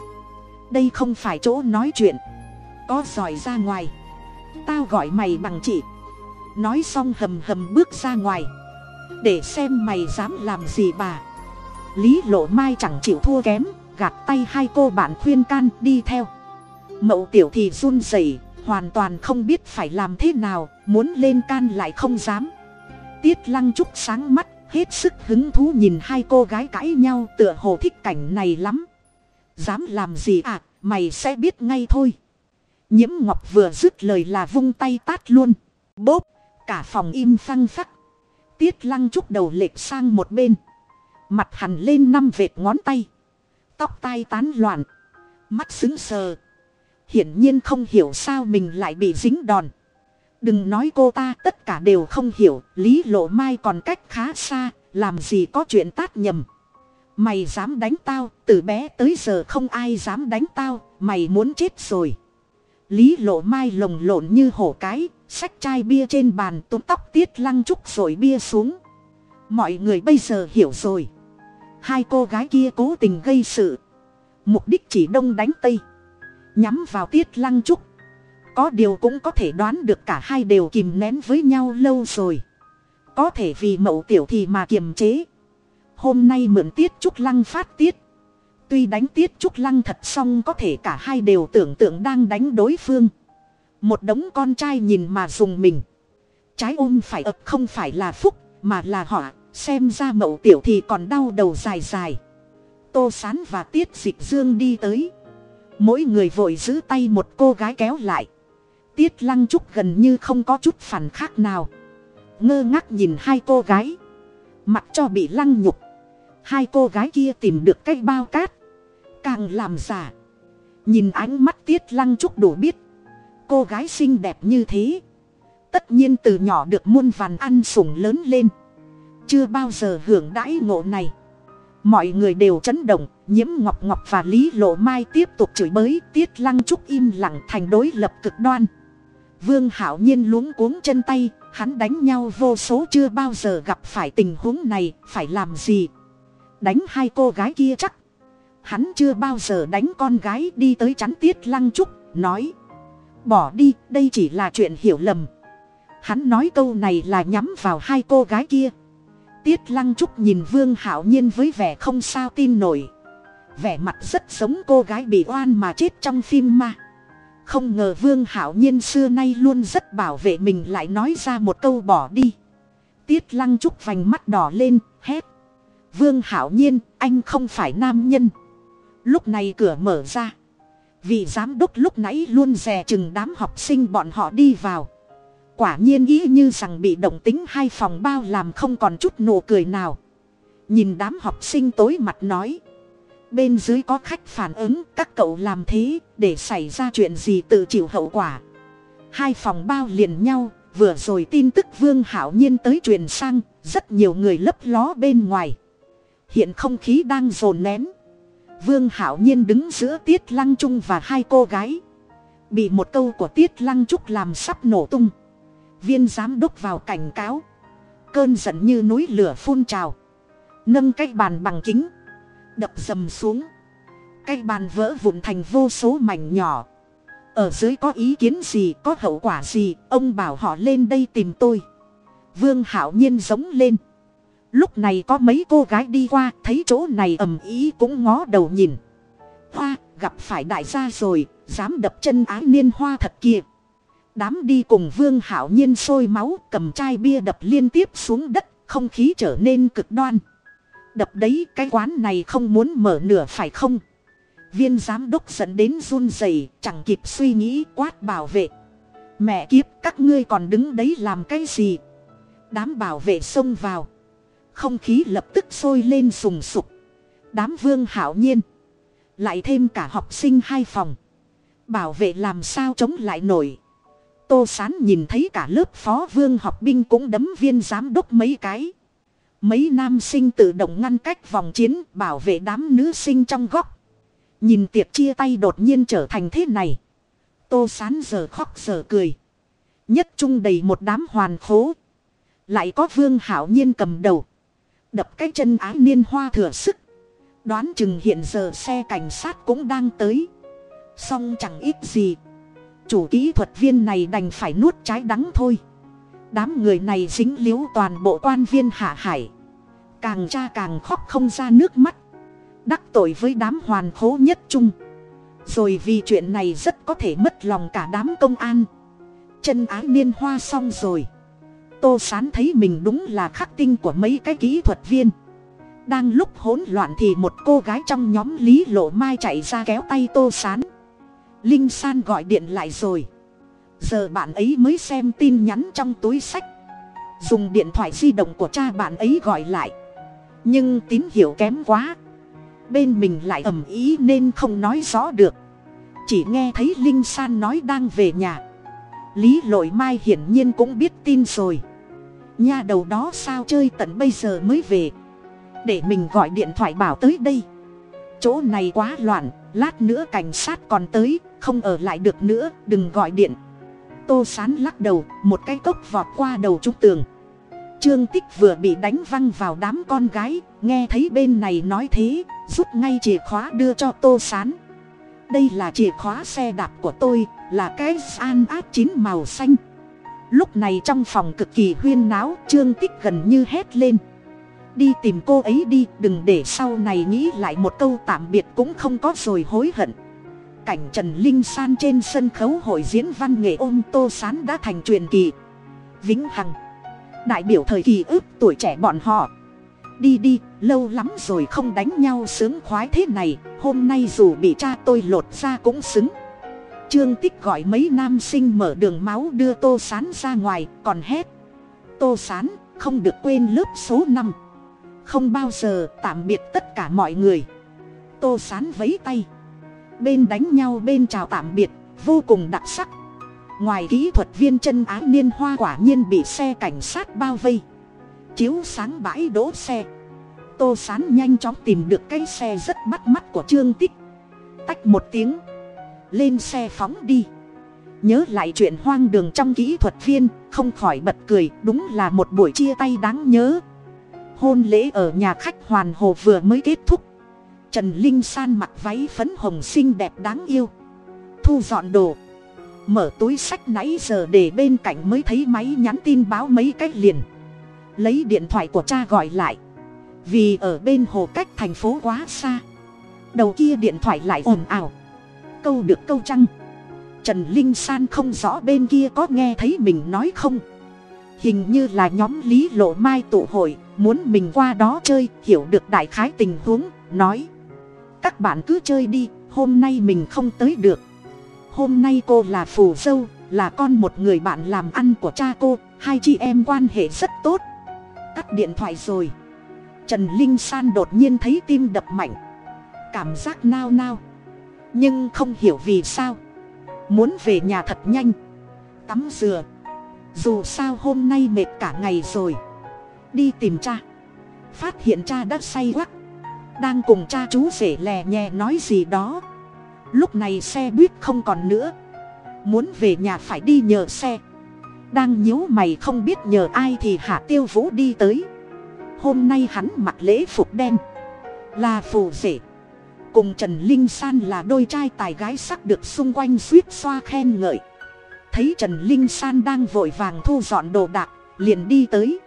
Đây không phải chỗ nói chuyện. Có giỏi ra ngoài. Tao gọi mày bằng chị. Nói xong hầm hầm bước ra ngoài để xem mày dám làm gì bà. Lý lộ mai chẳng chịu thua kém, gạt tay hai cô bạn khuyên can đi theo. Mậu tiểu thì run rẩy, hoàn toàn không biết phải làm thế nào, muốn lên can lại không dám. Tiết lăng trúc sáng mắt, hết sức hứng thú nhìn hai cô gái cãi nhau tựa hồ thích cảnh này lắm. Dám làm gì à mày sẽ biết ngay thôi. Nhiễm ngọc vừa dứt lời là vung tay tát luôn. Bốp, cả phòng im phăng phắc tiết lăng trúc đầu lệch sang một bên. Mặt hằn lên năm vệt ngón tay. Tóc tai tán loạn. Mắt xứng sờ. Hiển nhiên không hiểu sao mình lại bị dính đòn. Đừng nói cô ta, tất cả đều không hiểu. Lý lộ mai còn cách khá xa, làm gì có chuyện tát nhầm. Mày dám đánh tao, từ bé tới giờ không ai dám đánh tao, mày muốn chết rồi. Lý lộ mai lồng lộn như hổ cái xách chai bia trên bàn túm tóc tiết lăng trúc rồi bia xuống. Mọi người bây giờ hiểu rồi. Hai cô gái kia cố tình gây sự. Mục đích chỉ đông đánh tây. Nhắm vào tiết lăng trúc. Có điều cũng có thể đoán được cả hai đều kìm nén với nhau lâu rồi. Có thể vì mậu tiểu thì mà kiềm chế. Hôm nay mượn tiết trúc lăng phát tiết. Tuy đánh tiết trúc lăng thật xong có thể cả hai đều tưởng tượng đang đánh đối phương một đống con trai nhìn mà dùng mình. Trái ôm phải ập không phải là phúc, mà là họ xem ra mậu tiểu thì còn đau đầu dài dài. Tô sán và tiết dịch dương đi tới. Mỗi người vội giữ tay một cô gái kéo lại. Tiết lăng trúc gần như không có chút phản khác nào. Ngơ ngác nhìn hai cô gái. Mặc cho bị lăng nhục. Hai cô gái kia tìm được cái bao cát. Càng làm giả. Nhìn ánh mắt tiết lăng trúc đủ biết cô gái xinh đẹp như thế. Tất nhiên từ nhỏ được muôn vàn ăn sủng lớn lên. Chưa bao giờ hưởng đãi ngộ này. Mọi người đều chấn động, nhiễm ngọc ngọc và lý lộ mai tiếp tục chửi bới, tiết lăng trúc im lặng thành đối lập cực đoan. Vương hảo nhiên luống cuống chân tay, hắn đánh nhau vô số chưa bao giờ gặp phải tình huống này, phải làm gì? Đánh hai cô gái kia chắc. Hắn chưa bao giờ đánh con gái đi tới chắn tiết lăng trúc, nói bỏ đi, đây chỉ là chuyện hiểu lầm. Hắn nói câu này là nhắm vào hai cô gái kia. Tiết lăng trúc nhìn vương hảo nhiên với vẻ không sao tin nổi. Vẻ mặt rất giống cô gái bị oan mà chết trong phim ma. Không ngờ vương hảo nhiên xưa nay luôn rất bảo vệ mình lại nói ra một câu bỏ đi. Tiết lăng trúc vành mắt đỏ lên, hét. Vương hảo nhiên, anh không phải nam nhân. Lúc này cửa mở ra vị giám đốc lúc nãy luôn dè chừng đám học sinh bọn họ đi vào. Quả nhiên ý như rằng bị động tính hai phòng bao làm không còn chút nụ cười nào. Nhìn đám học sinh tối mặt nói. Bên dưới có khách phản ứng, các cậu làm thế, để xảy ra chuyện gì tự chịu hậu quả. Hai phòng bao liền nhau, vừa rồi tin tức vương hảo nhiên tới truyền sang, rất nhiều người lấp ló bên ngoài. Hiện không khí đang dồn nén vương hảo nhiên đứng giữa tiết lăng trung và hai cô gái. Bị một câu của tiết lăng trúc làm sắp nổ tung. Viên giám đốc vào cảnh cáo. Cơn giận như núi lửa phun trào. Nâng cái bàn bằng kính. Đập dầm xuống. Cái bàn vỡ vụn thành vô số mảnh nhỏ. Ở dưới có ý kiến gì, có hậu quả gì, ông bảo họ lên đây tìm tôi. Vương hảo nhiên giống lên lúc này có mấy cô gái đi qua, thấy chỗ này ầm ý cũng ngó đầu nhìn. Hoa, gặp phải đại gia rồi, dám đập chân ái niên hoa thật kia đám đi cùng vương hảo nhiên sôi máu, cầm chai bia đập liên tiếp xuống đất, không khí trở nên cực đoan. Đập đấy, cái quán này không muốn mở nửa phải không? Viên giám đốc dẫn đến run rẩy, chẳng kịp suy nghĩ, quát bảo vệ. Mẹ kiếp, các ngươi còn đứng đấy làm cái gì? Đám bảo vệ xông vào không khí lập tức sôi lên sùng sục. Đám vương hảo nhiên, lại thêm cả học sinh hai phòng, bảo vệ làm sao chống lại nổi. Tô sán nhìn thấy cả lớp phó vương học binh cũng đấm viên giám đốc mấy cái. Mấy nam sinh tự động ngăn cách vòng chiến, bảo vệ đám nữ sinh trong góc. Nhìn tiệc chia tay đột nhiên trở thành thế này. Tô sán giờ khóc giờ cười. Nhất trung đầy một đám hoàn khố. Lại có vương hảo nhiên cầm đầu đập cái chân ái niên hoa thừa sức. Đoán chừng hiện giờ xe cảnh sát cũng đang tới. Song chẳng ít gì. Chủ kỹ thuật viên này đành phải nuốt trái đắng thôi. Đám người này dính líu toàn bộ quan viên hạ hải. Càng cha càng khóc không ra nước mắt. Đắc tội với đám hoàn khố nhất chung rồi vì chuyện này rất có thể mất lòng cả đám công an. Chân ái niên hoa xong rồi tô sán thấy mình đúng là khắc tinh của mấy cái kỹ thuật viên. Đang lúc hỗn loạn thì một cô gái trong nhóm lý lộ mai chạy ra kéo tay tô sán. Linh san gọi điện lại rồi. Giờ bạn ấy mới xem tin nhắn trong túi sách. Dùng điện thoại di động của cha bạn ấy gọi lại. Nhưng tín hiệu kém quá. Bên mình lại ầm ý nên không nói rõ được. Chỉ nghe thấy linh san nói đang về nhà. Lý lội mai hiển nhiên cũng biết tin rồi nha đầu đó sao chơi tận bây giờ mới về? Để mình gọi điện thoại bảo tới đây. Chỗ này quá loạn, lát nữa cảnh sát còn tới, không ở lại được nữa, đừng gọi điện. Tô sán lắc đầu, một cái cốc vọt qua đầu trúc tường. Trương tích vừa bị đánh văng vào đám con gái, nghe thấy bên này nói thế, rút ngay chìa khóa đưa cho tô sán. Đây là chìa khóa xe đạp của tôi, là cái an át chín màu xanh lúc này trong phòng cực kỳ huyên náo, trương tích gần như hét lên. Đi tìm cô ấy đi, đừng để sau này nghĩ lại một câu tạm biệt cũng không có rồi hối hận. Cảnh trần linh san trên sân khấu hội diễn văn nghệ ôm tô sán đã thành truyền kỳ. Vĩnh hằng. Đại biểu thời kỳ ước tuổi trẻ bọn họ. Đi đi, lâu lắm rồi không đánh nhau sướng khoái thế này, hôm nay dù bị cha tôi lột ra cũng xứng trương tích gọi mấy nam sinh mở đường máu đưa tô sán ra ngoài, còn hét. Tô sán, không được quên lớp số năm. Không bao giờ tạm biệt tất cả mọi người. Tô sán vấy tay. Bên đánh nhau bên chào tạm biệt, vô cùng đặc sắc. Ngoài kỹ thuật viên chân ái niên hoa quả nhiên bị xe cảnh sát bao vây. Chiếu sáng bãi đỗ xe. Tô sán nhanh chóng tìm được cái xe rất bắt mắt của trương tích. Tách một tiếng lên xe phóng đi. Nhớ lại chuyện hoang đường trong kỹ thuật viên, không khỏi bật cười, đúng là một buổi chia tay đáng nhớ. Hôn lễ ở nhà khách hoàn hồ vừa mới kết thúc. Trần linh san mặc váy phấn hồng xinh đẹp đáng yêu. Thu dọn đồ. Mở túi sách nãy giờ để bên cạnh mới thấy máy nhắn tin báo mấy cách liền. Lấy điện thoại của cha gọi lại. Vì ở bên hồ cách thành phố quá xa. Đầu kia điện thoại lại ồn ào câu được câu chăng? trần linh san không rõ bên kia có nghe thấy mình nói không? Hình như là nhóm lý lộ mai tụ hội, muốn mình qua đó chơi, hiểu được đại khái tình huống, nói. Các bạn cứ chơi đi, hôm nay mình không tới được. Hôm nay cô là phù dâu, là con một người bạn làm ăn của cha cô, hai chị em quan hệ rất tốt. Tắt điện thoại rồi. Trần linh san đột nhiên thấy tim đập mạnh. Cảm giác nao nao nhưng không hiểu vì sao. Muốn về nhà thật nhanh. Tắm dừa dù sao hôm nay mệt cả ngày rồi. Đi tìm cha. Phát hiện cha đã say quắc. Đang cùng cha chú rể lè nhẹ nói gì đó. Lúc này xe buýt không còn nữa. Muốn về nhà phải đi nhờ xe. Đang nhíu mày không biết nhờ ai thì hạ tiêu vũ đi tới. Hôm nay hắn mặc lễ phục đen. Là phù rể cùng trần linh san là đôi trai tài gái sắc được xung quanh suýt xoa khen ngợi. Thấy trần linh san đang vội vàng thu dọn đồ đạc, liền đi tới.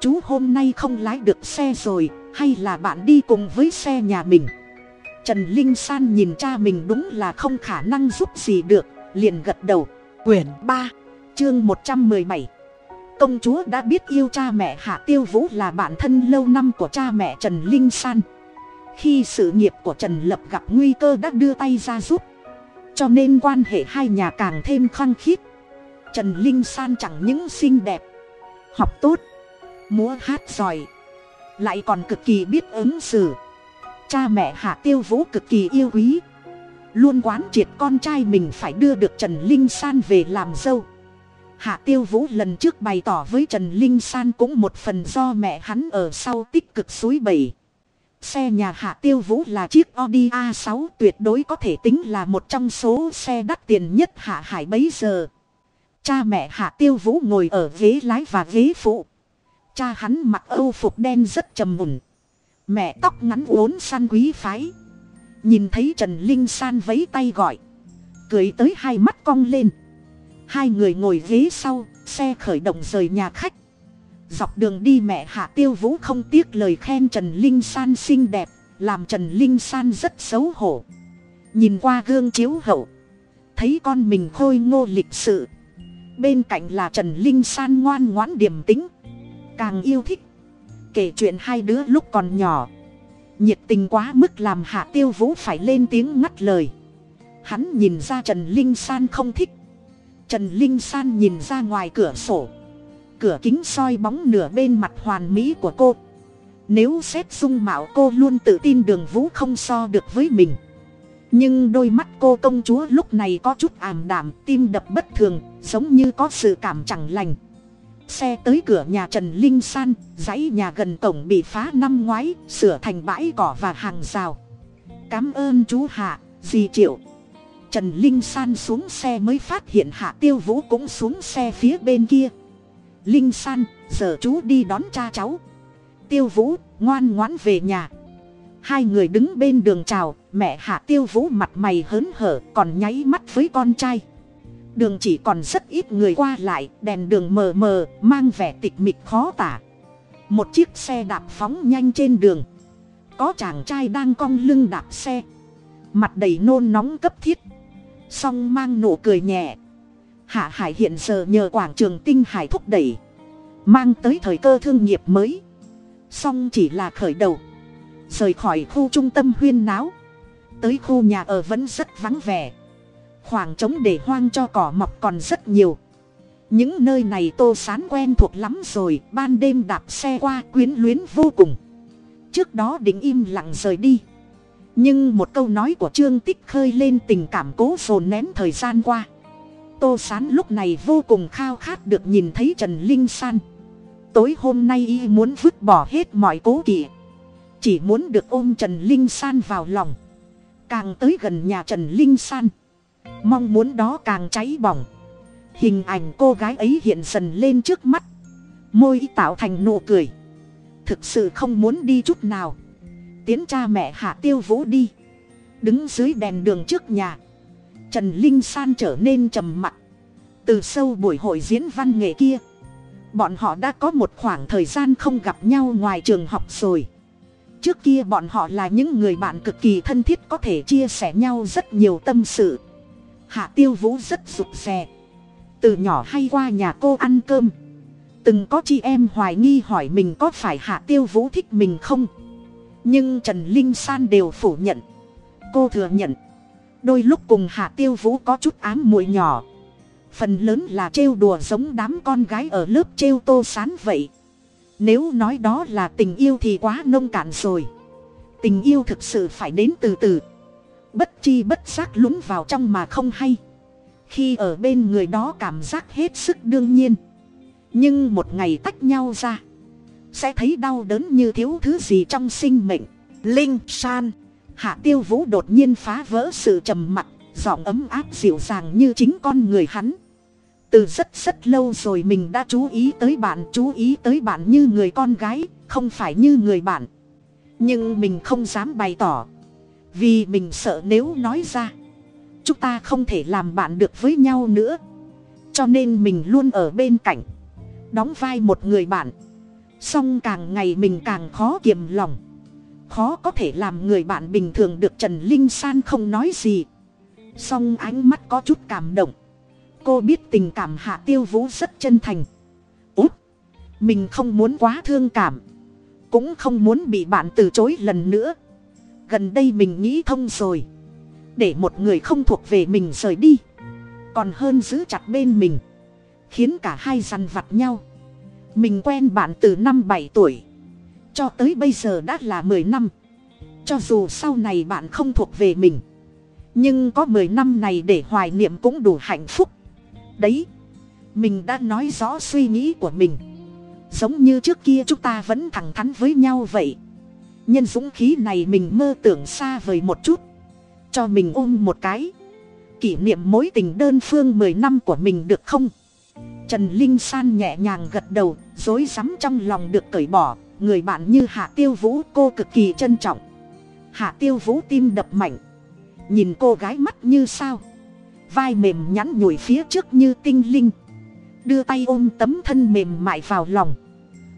Chú hôm nay không lái được xe rồi, hay là bạn đi cùng với xe nhà mình? Trần linh san nhìn cha mình đúng là không khả năng giúp gì được, liền gật đầu. Quyển ba, chương một trăm mười bảy. Công chúa đã biết yêu cha mẹ hạ tiêu vũ là bạn thân lâu năm của cha mẹ trần linh san khi sự nghiệp của trần lập gặp nguy cơ đã đưa tay ra giúp. Cho nên quan hệ hai nhà càng thêm khăng khít. Trần linh san chẳng những xinh đẹp, học tốt, múa hát giỏi, lại còn cực kỳ biết ứng xử. Cha mẹ hạ tiêu vũ cực kỳ yêu quý, luôn quán triệt con trai mình phải đưa được trần linh san về làm dâu. Hạ tiêu vũ lần trước bày tỏ với trần linh san cũng một phần do mẹ hắn ở sau tích cực suối bẩy xe nhà hạ tiêu vũ là chiếc audi a 6 tuyệt đối có thể tính là một trong số xe đắt tiền nhất hạ hải bấy giờ. Cha mẹ hạ tiêu vũ ngồi ở ghế lái và ghế phụ. Cha hắn mặc âu phục đen rất trầm mùn. Mẹ tóc ngắn uốn san quý phái. Nhìn thấy trần linh san vấy tay gọi. Cười tới hai mắt cong lên. Hai người ngồi ghế sau, xe khởi động rời nhà khách dọc đường đi mẹ hạ tiêu vũ không tiếc lời khen trần linh san xinh đẹp, làm trần linh san rất xấu hổ. Nhìn qua gương chiếu hậu, thấy con mình khôi ngô lịch sự. Bên cạnh là trần linh san ngoan ngoãn điềm tính càng yêu thích kể chuyện hai đứa lúc còn nhỏ. Nhiệt tình quá mức làm hạ tiêu vũ phải lên tiếng ngắt lời. Hắn nhìn ra trần linh san không thích. Trần linh san nhìn ra ngoài cửa sổ cửa kính soi bóng nửa bên mặt hoàn mỹ của cô. Nếu xét dung mạo cô luôn tự tin đường vũ không so được với mình. Nhưng đôi mắt cô công chúa lúc này có chút ảm đạm, tim đập bất thường, giống như có sự cảm chẳng lành. Xe tới cửa nhà trần linh san, dãy nhà gần cổng bị phá năm ngoái, sửa thành bãi cỏ và hàng rào. Cám ơn chú hạ, dì triệu. Trần linh san xuống xe mới phát hiện hạ tiêu vũ cũng xuống xe phía bên kia linh san, giờ chú đi đón cha cháu. Tiêu vũ, ngoan ngoãn về nhà. Hai người đứng bên đường chào, mẹ hạ tiêu vũ mặt mày hớn hở, còn nháy mắt với con trai. Đường chỉ còn rất ít người qua lại, đèn đường mờ mờ, mang vẻ tịch mịch khó tả. Một chiếc xe đạp phóng nhanh trên đường. Có chàng trai đang cong lưng đạp xe. Mặt đầy nôn nóng cấp thiết. Song mang nụ cười nhẹ hạ hải hiện giờ nhờ quảng trường tinh hải thúc đẩy, mang tới thời cơ thương nghiệp mới. Song chỉ là khởi đầu, rời khỏi khu trung tâm huyên náo, tới khu nhà ở vẫn rất vắng vẻ. Khoảng trống để hoang cho cỏ mọc còn rất nhiều. Những nơi này tô sán quen thuộc lắm rồi, ban đêm đạp xe qua quyến luyến vô cùng. Trước đó định im lặng rời đi. Nhưng một câu nói của trương tích khơi lên tình cảm cố dồn nén thời gian qua tô sán lúc này vô cùng khao khát được nhìn thấy trần linh san. Tối hôm nay y muốn vứt bỏ hết mọi cố kỵ. Chỉ muốn được ôm trần linh san vào lòng. Càng tới gần nhà trần linh san. Mong muốn đó càng cháy bỏng. Hình ảnh cô gái ấy hiện dần lên trước mắt. Môi tạo thành nụ cười. Thực sự không muốn đi chút nào. Tiến cha mẹ hạ tiêu vũ đi. Đứng dưới đèn đường trước nhà trần linh san trở nên trầm mặc. Từ sâu buổi hội diễn văn nghệ kia, bọn họ đã có một khoảng thời gian không gặp nhau ngoài trường học rồi. Trước kia bọn họ là những người bạn cực kỳ thân thiết có thể chia sẻ nhau rất nhiều tâm sự. Hạ tiêu vũ rất rụt rè. Từ nhỏ hay qua nhà cô ăn cơm. Từng có chị em hoài nghi hỏi mình có phải hạ tiêu vũ thích mình không. Nhưng trần linh san đều phủ nhận. Cô thừa nhận đôi lúc cùng hạ tiêu vũ có chút ám muội nhỏ. Phần lớn là trêu đùa giống đám con gái ở lớp trêu tô sán vậy. Nếu nói đó là tình yêu thì quá nông cạn rồi. Tình yêu thực sự phải đến từ từ. Bất chi bất giác lún vào trong mà không hay. Khi ở bên người đó cảm giác hết sức đương nhiên. Nhưng một ngày tách nhau ra, sẽ thấy đau đớn như thiếu thứ gì trong sinh mệnh. Linh san hạ tiêu vũ đột nhiên phá vỡ sự trầm mặc, giọng ấm áp dịu dàng như chính con người hắn. Từ rất rất lâu rồi mình đã chú ý tới bạn, chú ý tới bạn như người con gái, không phải như người bạn. Nhưng mình không dám bày tỏ, vì mình sợ nếu nói ra, chúng ta không thể làm bạn được với nhau nữa. Cho nên mình luôn ở bên cạnh, đóng vai một người bạn. Song càng ngày mình càng khó kiềm lòng khó có thể làm người bạn bình thường được trần linh san không nói gì. Song ánh mắt có chút cảm động. Cô biết tình cảm hạ tiêu vũ rất chân thành. Út mình không muốn quá thương cảm. Cũng không muốn bị bạn từ chối lần nữa. Gần đây mình nghĩ thông rồi. Để một người không thuộc về mình rời đi. Còn hơn giữ chặt bên mình. Khiến cả hai dằn vặt nhau. Mình quen bạn từ năm bảy tuổi cho tới bây giờ đã là mười năm. Cho dù sau này bạn không thuộc về mình, nhưng có mười năm này để hoài niệm cũng đủ hạnh phúc. Đấy, mình đã nói rõ suy nghĩ của mình. Giống như trước kia chúng ta vẫn thẳng thắn với nhau vậy. Nhân dũng khí này mình mơ tưởng xa vời một chút. Cho mình ôm một cái. Kỷ niệm mối tình đơn phương mười năm của mình được không? Trần linh san nhẹ nhàng gật đầu, dối rắm trong lòng được cởi bỏ người bạn như hạ tiêu vũ, cô cực kỳ trân trọng. Hạ tiêu vũ tim đập mạnh. Nhìn cô gái mắt như sao. Vai mềm nhắn nhủi phía trước như tinh linh. Đưa tay ôm tấm thân mềm mại vào lòng.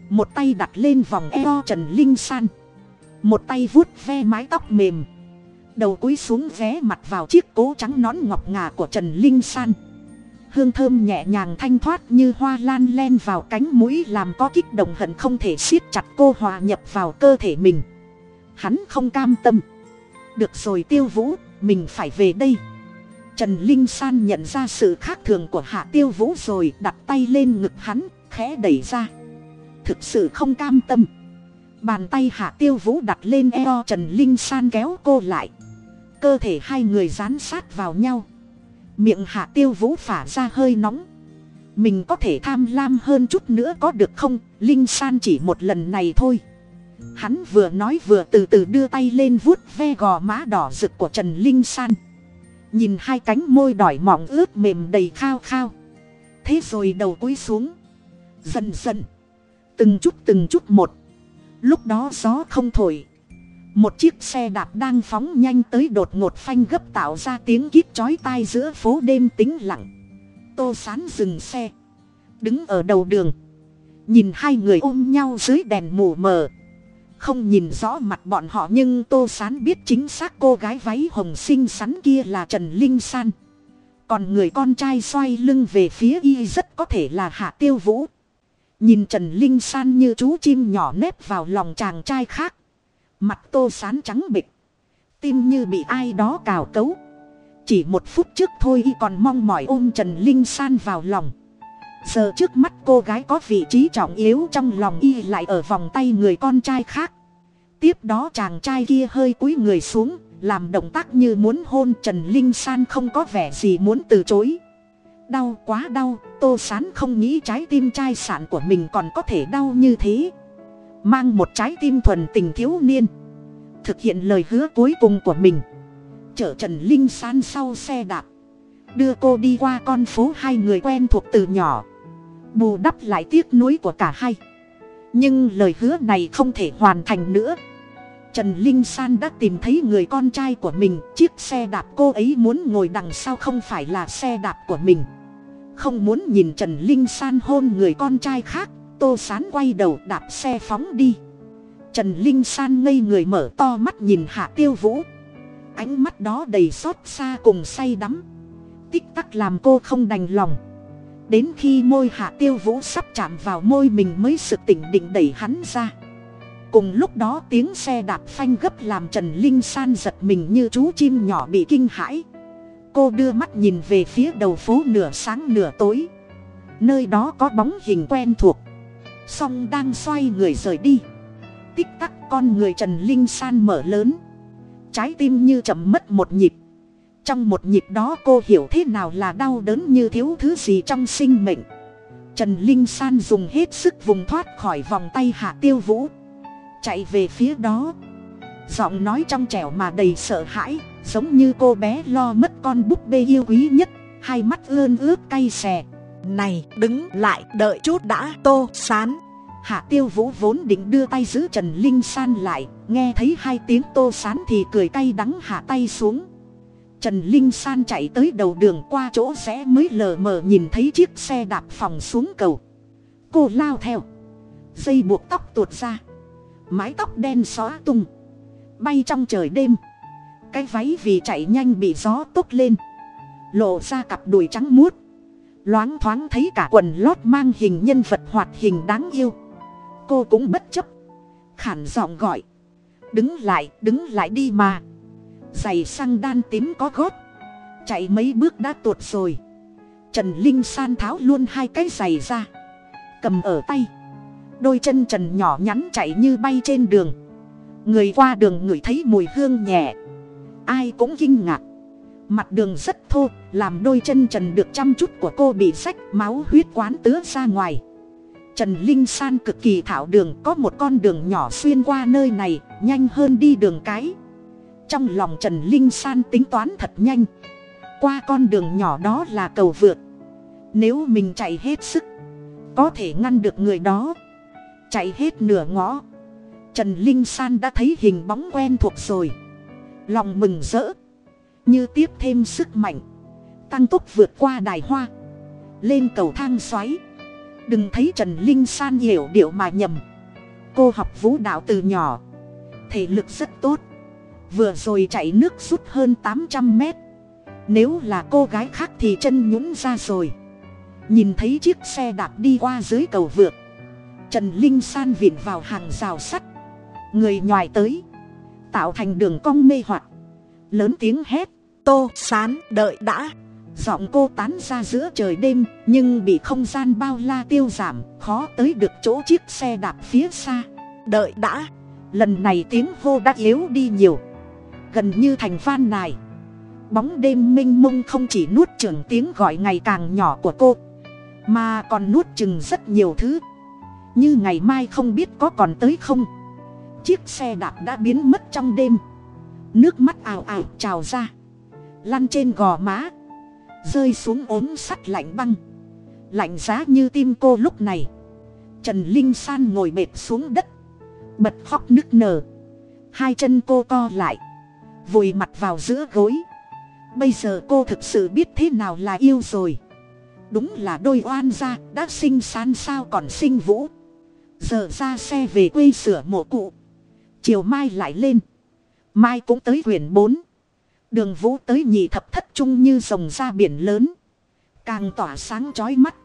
Một tay đặt lên vòng eo trần linh san. Một tay vuốt ve mái tóc mềm. Đầu cúi xuống vé mặt vào chiếc cố trắng nón ngọc ngà của trần linh san hương thơm nhẹ nhàng thanh thoát như hoa lan len vào cánh mũi làm có kích động hận không thể siết chặt cô hòa nhập vào cơ thể mình. Hắn không cam tâm. Được rồi tiêu vũ, mình phải về đây. Trần linh san nhận ra sự khác thường của hạ tiêu vũ rồi đặt tay lên ngực hắn, khẽ đẩy ra. Thực sự không cam tâm. Bàn tay hạ tiêu vũ đặt lên eo trần linh san kéo cô lại. Cơ thể hai người dán sát vào nhau miệng hạ tiêu vũ phả ra hơi nóng. Mình có thể tham lam hơn chút nữa có được không? Linh san chỉ một lần này thôi. Hắn vừa nói vừa từ từ đưa tay lên vuốt ve gò má đỏ rực của trần linh san. Nhìn hai cánh môi đỏi mỏng ướt mềm đầy khao khao. Thế rồi đầu cúi xuống. Dần dần. Từng chút từng chút một. Lúc đó gió không thổi một chiếc xe đạp đang phóng nhanh tới đột ngột phanh gấp tạo ra tiếng kít chói tai giữa phố đêm tĩnh lặng. Tô sán dừng xe, đứng ở đầu đường. Nhìn hai người ôm nhau dưới đèn mù mờ. Không nhìn rõ mặt bọn họ nhưng tô sán biết chính xác cô gái váy hồng xinh xắn kia là trần linh san. Còn người con trai xoay lưng về phía y rất có thể là hạ tiêu vũ. Nhìn trần linh san như chú chim nhỏ nếp vào lòng chàng trai khác mặt tô sán trắng bịch. Tim như bị ai đó cào cấu. Chỉ một phút trước thôi y còn mong mỏi ôm trần linh san vào lòng. Giờ trước mắt cô gái có vị trí trọng yếu trong lòng y lại ở vòng tay người con trai khác. Tiếp đó chàng trai kia hơi cúi người xuống, làm động tác như muốn hôn trần linh san không có vẻ gì muốn từ chối. Đau quá đau, tô sán không nghĩ trái tim trai sản của mình còn có thể đau như thế mang một trái tim thuần tình thiếu niên, thực hiện lời hứa cuối cùng của mình. Chở trần linh san sau xe đạp, đưa cô đi qua con phố hai người quen thuộc từ nhỏ. Bù đắp lại tiếc nuối của cả hai. Nhưng lời hứa này không thể hoàn thành nữa. Trần linh san đã tìm thấy người con trai của mình, chiếc xe đạp cô ấy muốn ngồi đằng sau không phải là xe đạp của mình. Không muốn nhìn trần linh san hôn người con trai khác tô sán quay đầu đạp xe phóng đi. Trần linh san ngây người mở to mắt nhìn hạ tiêu vũ. Ánh mắt đó đầy xót xa cùng say đắm. Tích tắc làm cô không đành lòng. Đến khi môi hạ tiêu vũ sắp chạm vào môi mình mới sự tỉnh định đẩy hắn ra. Cùng lúc đó tiếng xe đạp phanh gấp làm trần linh san giật mình như chú chim nhỏ bị kinh hãi. Cô đưa mắt nhìn về phía đầu phố nửa sáng nửa tối. Nơi đó có bóng hình quen thuộc song đang xoay người rời đi. Tích tắc con người trần linh san mở lớn. Trái tim như chậm mất một nhịp. Trong một nhịp đó cô hiểu thế nào là đau đớn như thiếu thứ gì trong sinh mệnh. Trần linh san dùng hết sức vùng thoát khỏi vòng tay hạ tiêu vũ. Chạy về phía đó. Giọng nói trong trẻo mà đầy sợ hãi, giống như cô bé lo mất con búp bê yêu quý nhất, hai mắt ươn ướt cay xè này, đứng lại, đợi chút đã, tô sán. Hạ tiêu vũ vốn định đưa tay giữ trần linh san lại, nghe thấy hai tiếng tô sán thì cười cay đắng hạ tay xuống. Trần linh san chạy tới đầu đường qua chỗ rẽ mới lờ mờ nhìn thấy chiếc xe đạp phòng xuống cầu. Cô lao theo. Dây buộc tóc tuột ra. Mái tóc đen xóa tung. Bay trong trời đêm. Cái váy vì chạy nhanh bị gió tốt lên. Lộ ra cặp đùi trắng muốt loáng thoáng thấy cả quần lót mang hình nhân vật hoạt hình đáng yêu. Cô cũng bất chấp, khản giọng gọi. Đứng lại đứng lại đi mà. Giày xăng đan tím có gót. Chạy mấy bước đã tuột rồi. Trần linh san tháo luôn hai cái giày ra. Cầm ở tay. Đôi chân trần nhỏ nhắn chạy như bay trên đường. Người qua đường ngửi thấy mùi hương nhẹ. Ai cũng kinh ngạc mặt đường rất thô, làm đôi chân trần được chăm chút của cô bị rách, máu huyết quán tứa ra ngoài. Trần linh san cực kỳ thảo đường, có một con đường nhỏ xuyên qua nơi này, nhanh hơn đi đường cái. Trong lòng trần linh san tính toán thật nhanh. Qua con đường nhỏ đó là cầu vượt. Nếu mình chạy hết sức, có thể ngăn được người đó. Chạy hết nửa ngõ, trần linh san đã thấy hình bóng quen thuộc rồi. Lòng mừng rỡ như tiếp thêm sức mạnh, tăng tốc vượt qua đài hoa, lên cầu thang xoáy. Đừng thấy trần linh san hiểu điệu mà nhầm. Cô học vũ đạo từ nhỏ, thể lực rất tốt, vừa rồi chạy nước rút hơn tám trăm mét. Nếu là cô gái khác thì chân nhũng ra rồi. Nhìn thấy chiếc xe đạp đi qua dưới cầu vượt, trần linh san vịn vào hàng rào sắt. Người nhoài tới, tạo thành đường cong mê hoặc, lớn tiếng hét tô sán đợi đã. Giọng cô tán ra giữa trời đêm, nhưng bị không gian bao la tiêu giảm, khó tới được chỗ chiếc xe đạp phía xa. Đợi đã. Lần này tiếng hô đã yếu đi nhiều. Gần như thành phan nài. Bóng đêm m i n h mông không chỉ nuốt chừng tiếng gọi ngày càng nhỏ của cô, mà còn nuốt chừng rất nhiều thứ. Như ngày mai không biết có còn tới không. Chiếc xe đạp đã biến mất trong đêm. Nước mắt ào ào trào ra lăn trên gò má, rơi xuống ốm sắt lạnh băng, lạnh giá như tim cô lúc này. Trần linh san ngồi mệt xuống đất, bật khóc nức nở. Hai chân cô co lại, vùi mặt vào giữa gối. Bây giờ cô thực sự biết thế nào là yêu rồi. Đúng là đôi oan gia đã sinh san sao còn sinh vũ. Giờ ra xe về quê sửa mộ cụ. Chiều mai lại lên. Mai cũng tới huyện bốn đường vũ tới nhị thập thất trung như rồng ra biển lớn. Càng tỏa sáng trói mắt.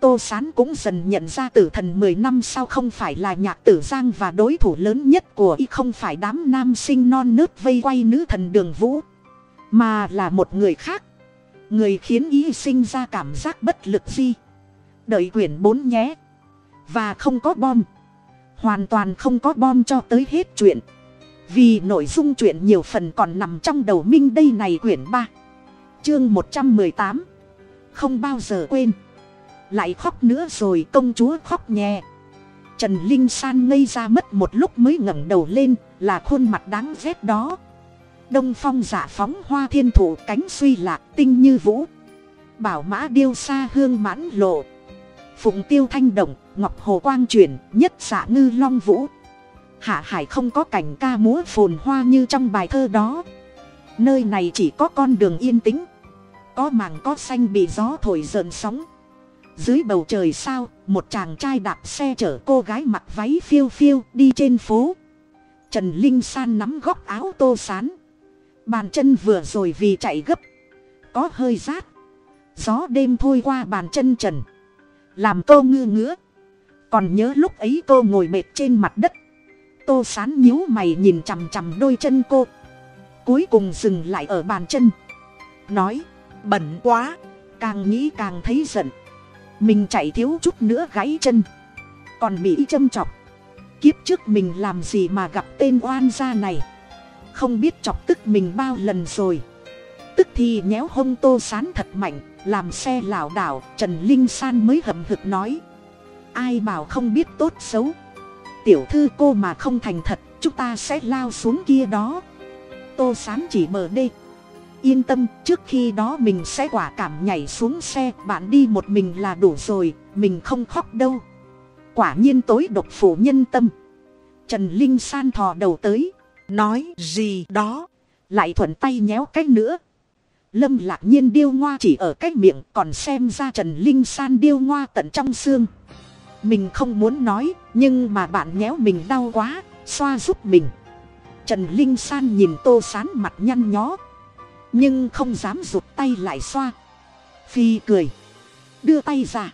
Tô sán cũng dần nhận ra tử thần mười năm sau không phải là nhạc tử giang và đối thủ lớn nhất của y không phải đám nam sinh non nớt vây quay nữ thần đường vũ, mà là một người khác. Người khiến y sinh ra cảm giác bất lực di. Đợi quyển bốn nhé. Và không có bom. Hoàn toàn không có bom cho tới hết chuyện vì nội dung chuyện nhiều phần còn nằm trong đầu minh đây này quyển ba. Chương một trăm mười tám. Không bao giờ quên. Lại khóc nữa rồi công chúa khóc nhẹ trần linh san ngây ra mất một lúc mới ngẩng đầu lên, là khuôn mặt đáng ghét đó. Đông phong giả phóng hoa thiên thủ cánh suy lạc tinh như vũ. Bảo mã điêu xa hương mãn lộ. Phụng tiêu thanh động, ngọc hồ quang truyền, nhất xạ ngư long vũ hạ hải không có cảnh ca múa phồn hoa như trong bài thơ đó. Nơi này chỉ có con đường yên tĩnh, có màng có xanh bị gió thổi rợn sóng. Dưới bầu trời sao, một chàng trai đạp xe chở cô gái mặc váy phiêu phiêu đi trên phố. Trần linh san nắm góc áo tô sán. Bàn chân vừa rồi vì chạy gấp, có hơi rát. Gió đêm thôi qua bàn chân trần, làm cô ngư ngứa. Còn nhớ lúc ấy cô ngồi mệt trên mặt đất tô sán nhíu mày nhìn chằm chằm đôi chân cô. Cuối cùng dừng lại ở bàn chân. Nói, bẩn quá. Càng nghĩ càng thấy giận. Mình chạy thiếu chút nữa gãy chân. Còn bị châm chọc. Kiếp trước mình làm gì mà gặp tên oan gia này? Không biết chọc tức mình bao lần rồi. Tức thì nhéo hông tô sán thật mạnh, làm xe lảo đảo, trần linh san mới hậm hực nói, ai bảo không biết tốt xấu? Tiểu thư cô mà không thành thật, chúng ta sẽ lao xuống kia đó. Tô sán chỉ mờ đê. Yên tâm, trước khi đó mình sẽ quả cảm nhảy xuống xe, bạn đi một mình là đủ rồi, mình không khóc đâu. Quả nhiên tối độc phủ nhân tâm. Trần linh san thò đầu tới, nói gì đó, lại thuận tay nhéo cách nữa. Lâm lạc nhiên điêu ngoa chỉ ở cách miệng, còn xem ra trần linh san điêu ngoa tận trong xương mình không muốn nói, nhưng mà bạn nhéo mình đau quá, xoa giúp mình. Trần linh san nhìn tô sán mặt nhăn nhó, nhưng không dám rụt tay lại xoa. Phi cười, đưa tay ra,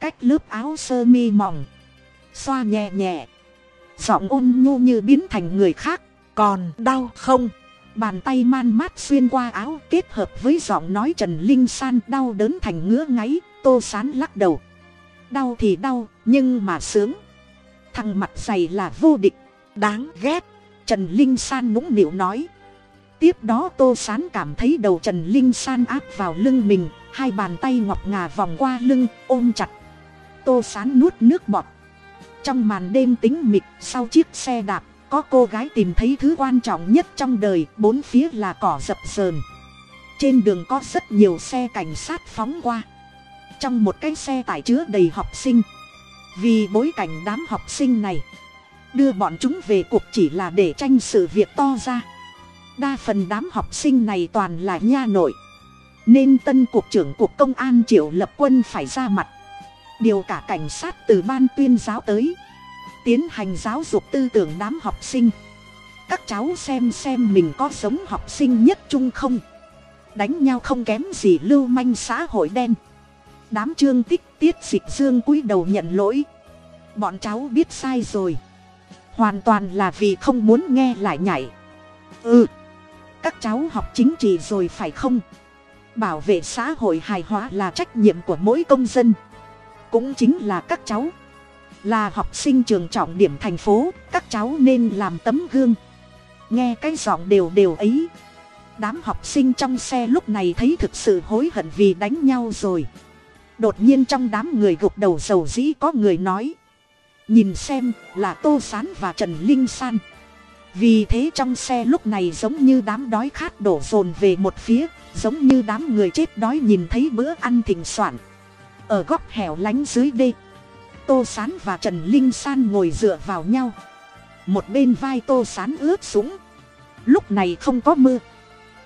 cách lớp áo sơ mi mỏng, xoa nhẹ nhẹ. Giọng ôn nhu như biến thành người khác, còn đau không? Bàn tay man mát xuyên qua áo, kết hợp với giọng nói trần linh san đau đớn thành ngứa ngáy, tô sán lắc đầu đau thì đau, nhưng mà sướng. Thằng mặt dày là vô địch, đáng ghét. Trần linh san nũng nịu nói. Tiếp đó tô sán cảm thấy đầu trần linh san áp vào lưng mình, hai bàn tay ngọc ngà vòng qua lưng, ôm chặt. Tô sán nuốt nước bọt. Trong màn đêm tính mịt sau chiếc xe đạp, có cô gái tìm thấy thứ quan trọng nhất trong đời, bốn phía là cỏ dập sờn trên đường có rất nhiều xe cảnh sát phóng qua trong một cái xe tải chứa đầy học sinh. Vì bối cảnh đám học sinh này, đưa bọn chúng về cuộc chỉ là để tranh sự việc to ra. Đa phần đám học sinh này toàn là nha nội. Nên tân cục trưởng cục công an triệu lập quân phải ra mặt. Điều cả cảnh sát từ ban tuyên giáo tới, tiến hành giáo dục tư tưởng đám học sinh. Các cháu xem xem mình có sống học sinh nhất trung không. Đánh nhau không kém gì lưu manh xã hội đen đám trương tích tiết dịch dương cúi đầu nhận lỗi. Bọn cháu biết sai rồi. Hoàn toàn là vì không muốn nghe lại nhảy. Ừ các cháu học chính trị rồi phải không? Bảo vệ xã hội hài hòa là trách nhiệm của mỗi công dân. Cũng chính là các cháu. Là học sinh trường trọng điểm thành phố, các cháu nên làm tấm gương. Nghe cái giọng đều đều ấy. Đám học sinh trong xe lúc này thấy thực sự hối hận vì đánh nhau rồi đột nhiên trong đám người gục đầu dầu dĩ có người nói. Nhìn xem là tô sán và trần linh san. Vì thế trong xe lúc này giống như đám đói khát đổ dồn về một phía, giống như đám người chết đói nhìn thấy bữa ăn thỉnh soạn. Ở góc hẻo lánh dưới đê, tô sán và trần linh san ngồi dựa vào nhau. Một bên vai tô sán ướt sũng. Lúc này không có mưa.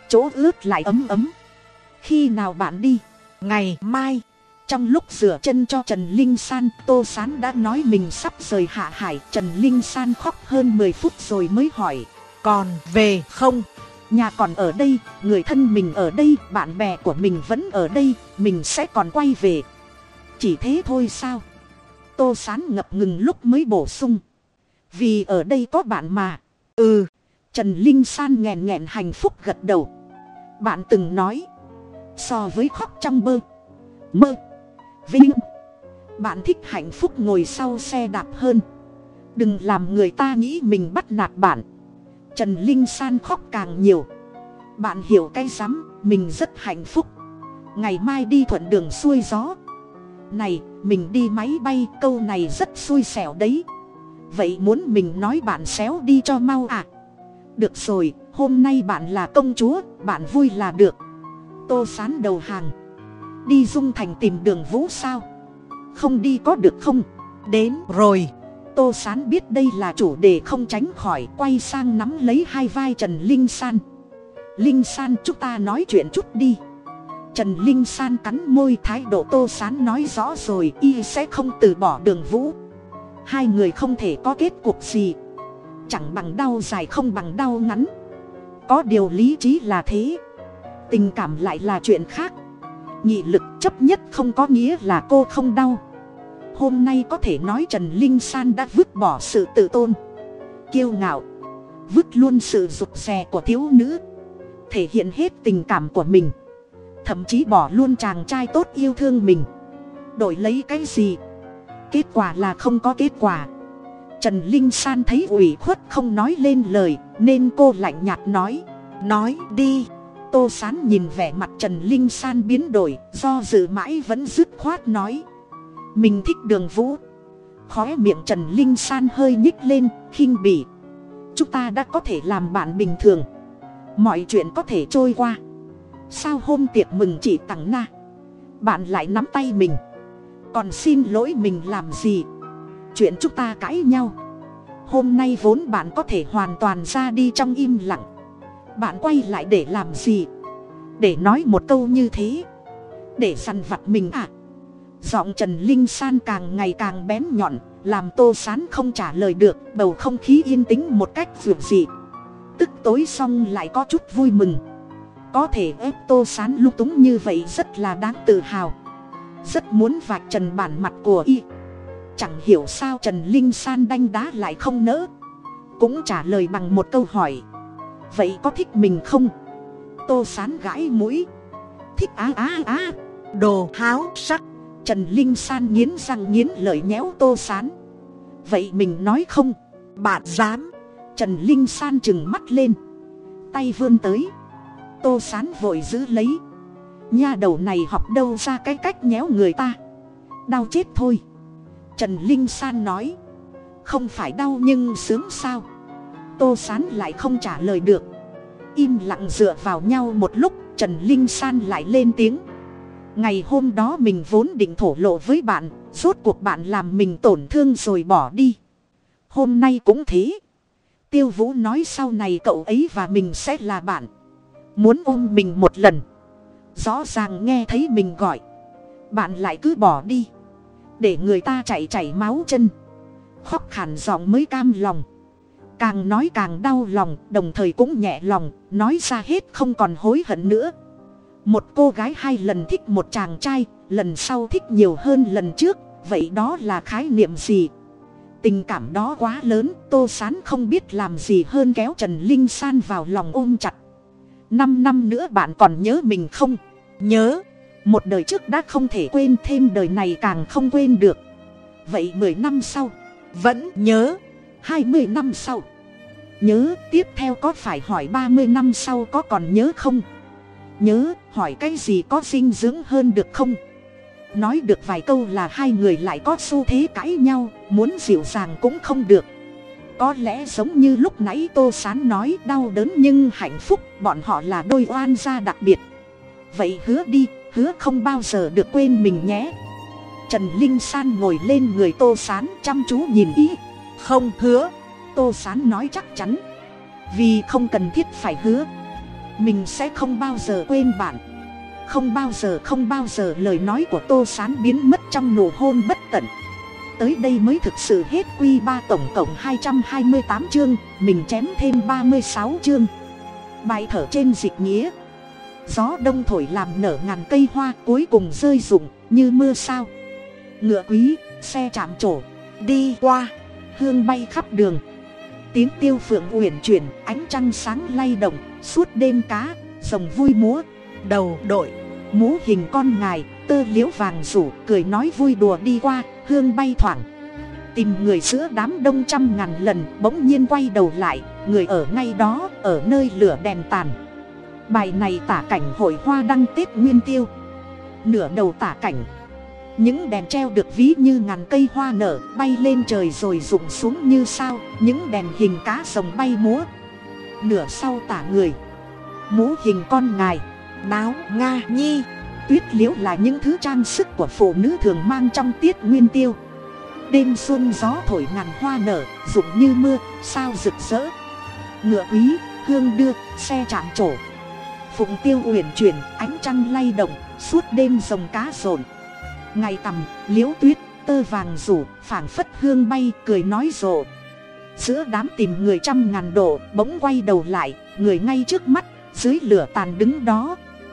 Chỗ ướt lại ấm ấm. Khi nào bạn đi? Ngày mai trong lúc rửa chân cho trần linh san, tô sán đã nói mình sắp rời hạ hải. Trần linh san khóc hơn mười phút rồi mới hỏi, còn về không? Nhà còn ở đây, người thân mình ở đây, bạn bè của mình vẫn ở đây, mình sẽ còn quay về. Chỉ thế thôi sao? Tô sán ngập ngừng lúc mới bổ sung, vì ở đây có bạn mà. Ừ. Trần linh san nghèn nghẹn hạnh phúc gật đầu. Bạn từng nói, so với khóc trong bơ mơ vinh. Bạn thích hạnh phúc ngồi sau xe đạp hơn. Đừng làm người ta nghĩ mình bắt nạt bạn. Trần linh san khóc càng nhiều. Bạn hiểu cái rắm, mình rất hạnh phúc. Ngày mai đi thuận đường xuôi gió. Này, mình đi máy bay, câu này rất xui xẻo đấy. Vậy muốn mình nói bạn xéo đi cho mau à? Được rồi, hôm nay bạn là công chúa, bạn vui là được. Tô sán đầu hàng đi dung thành tìm đường vũ sao? Không đi có được không? Đến rồi. Tô sán biết đây là chủ đề không tránh khỏi, quay sang nắm lấy hai vai trần linh san. Linh san, chúng ta nói chuyện chút đi. Trần linh san cắn môi, thái độ tô sán nói rõ rồi, y sẽ không từ bỏ đường vũ. Hai người không thể có kết cục gì. Chẳng bằng đau dài không bằng đau ngắn. Có điều lý trí là thế. Tình cảm lại là chuyện khác nghị lực chấp nhất không có nghĩa là cô không đau. Hôm nay có thể nói trần linh san đã vứt bỏ sự tự tôn. Kiêu ngạo. Vứt luôn sự rụt rè của thiếu nữ. Thể hiện hết tình cảm của mình. Thậm chí bỏ luôn chàng trai tốt yêu thương mình. Đổi lấy cái gì? Kết quả là không có kết quả. Trần linh san thấy ủy khuất không nói lên lời, nên cô lạnh nhạt nói nói đi tô sán nhìn vẻ mặt trần linh san biến đổi, do dự mãi vẫn dứt khoát nói. Mình thích đường vũ. Khói miệng trần linh san hơi nhích lên, khinh bỉ. Chúng ta đã có thể làm bạn bình thường. Mọi chuyện có thể trôi qua. Sao hôm tiệc mừng chị tặng na? Bạn lại nắm tay mình. Còn xin lỗi mình làm gì? Chuyện chúng ta cãi nhau. Hôm nay vốn bạn có thể hoàn toàn ra đi trong im lặng bạn quay lại để làm gì? Để nói một câu như thế. Để săn vặt mình à? Giọng trần linh san càng ngày càng bén nhọn, làm tô sán không trả lời được, bầu không khí yên tĩnh một cách vượt dị. Tức tối xong lại có chút vui mừng. Có thể ép tô sán lung túng như vậy rất là đáng tự hào. Rất muốn vạch trần bản mặt của y. Chẳng hiểu sao trần linh san đanh đá lại không nỡ. Cũng trả lời bằng một câu hỏi vậy có thích mình không? Tô sán gãi mũi. Thích á á á. Đồ háo sắc. Trần linh san nghiến răng nghiến lợi nhéo tô sán. Vậy mình nói không? Bạn dám. Trần linh san trừng mắt lên. Tay vươn tới. Tô sán vội giữ lấy. Nha đầu này học đâu ra cái cách nhéo người ta? Đau chết thôi. Trần linh san nói. Không phải đau nhưng sướng sao? Tô sán lại không trả lời được. Im lặng dựa vào nhau một lúc, trần linh san lại lên tiếng. Ngày hôm đó mình vốn định thổ lộ với bạn, rốt cuộc bạn làm mình tổn thương rồi bỏ đi. Hôm nay cũng thế. Tiêu vũ nói sau này cậu ấy và mình sẽ là bạn. Muốn ôm mình một lần. Rõ ràng nghe thấy mình gọi. Bạn lại cứ bỏ đi. Để người ta chạy chảy máu chân. Khóc khản giọng mới cam lòng càng nói càng đau lòng, đồng thời cũng nhẹ lòng, nói ra hết không còn hối hận nữa. Một cô gái hai lần thích một chàng trai, lần sau thích nhiều hơn lần trước, vậy đó là khái niệm gì? Tình cảm đó quá lớn, tô sán không biết làm gì hơn kéo trần linh san vào lòng ôm chặt. Năm năm nữa bạn còn nhớ mình không? Nhớ, một đời trước đã không thể quên thêm đời này càng không quên được. Vậy mười năm sau, vẫn nhớ hai mươi năm sau. Nhớ tiếp theo có phải hỏi ba mươi năm sau có còn nhớ không? Nhớ hỏi cái gì có dinh dưỡng hơn được không? Nói được vài câu là hai người lại có xu thế cãi nhau, muốn dịu dàng cũng không được. Có lẽ giống như lúc nãy tô sán nói đau đớn nhưng hạnh phúc, bọn họ là đôi oan gia đặc biệt. Vậy hứa đi, hứa không bao giờ được quên mình nhé. Trần linh san ngồi lên người tô sán chăm chú nhìn ý không hứa. Tô sán nói chắc chắn. Vì không cần thiết phải hứa. Mình sẽ không bao giờ quên bạn. Không bao giờ, không bao giờ lời nói của tô sán biến mất trong nụ hôn bất tận. Tới đây mới thực sự hết quy ba tổng cộng hai trăm hai mươi tám chương, mình chém thêm ba mươi sáu chương. Bài thở trên dịch nghĩa. Gió đông thổi làm nở ngàn cây hoa cuối cùng rơi rụng, như mưa sao. Ngựa quý, xe chạm trổ, đi qua hương bay khắp đường. Tiếng tiêu phượng uyển chuyển, ánh trăng sáng lay động, suốt đêm cá, rồng vui múa, đầu đội, mũ hình con ngài, tơ liễu vàng rủ, cười nói vui đùa đi qua, hương bay thoảng. Tìm người giữa đám đông trăm ngàn lần, bỗng nhiên quay đầu lại, người ở ngay đó, ở nơi lửa đèn tàn. Bài này tả cảnh hội hoa đăng tết nguyên tiêu. Nửa đầu tả cảnh những đèn treo được ví như ngàn cây hoa nở, bay lên trời rồi rụng xuống như sao. Những đèn hình cá rồng bay múa. Nửa sau tả người. Mũ hình con ngài. Náo, nga, nhi. Tuyết liễu là những thứ trang sức của phụ nữ thường mang trong tiết nguyên tiêu. Đêm xuân gió thổi ngàn hoa nở, rụng như mưa, sao rực rỡ. Ngựa quý hương đưa, xe chạm trổ. Phụng tiêu uyển chuyển, ánh trăng lay động, suốt đêm rồng cá rồn ngày tầm liễu tuyết, tơ vàng rủ, phảng phất hương bay, cười nói rộ. Giữa đám tìm người trăm ngàn độ, bỗng quay đầu lại, người ngay trước mắt, dưới lửa tàn đứng đó.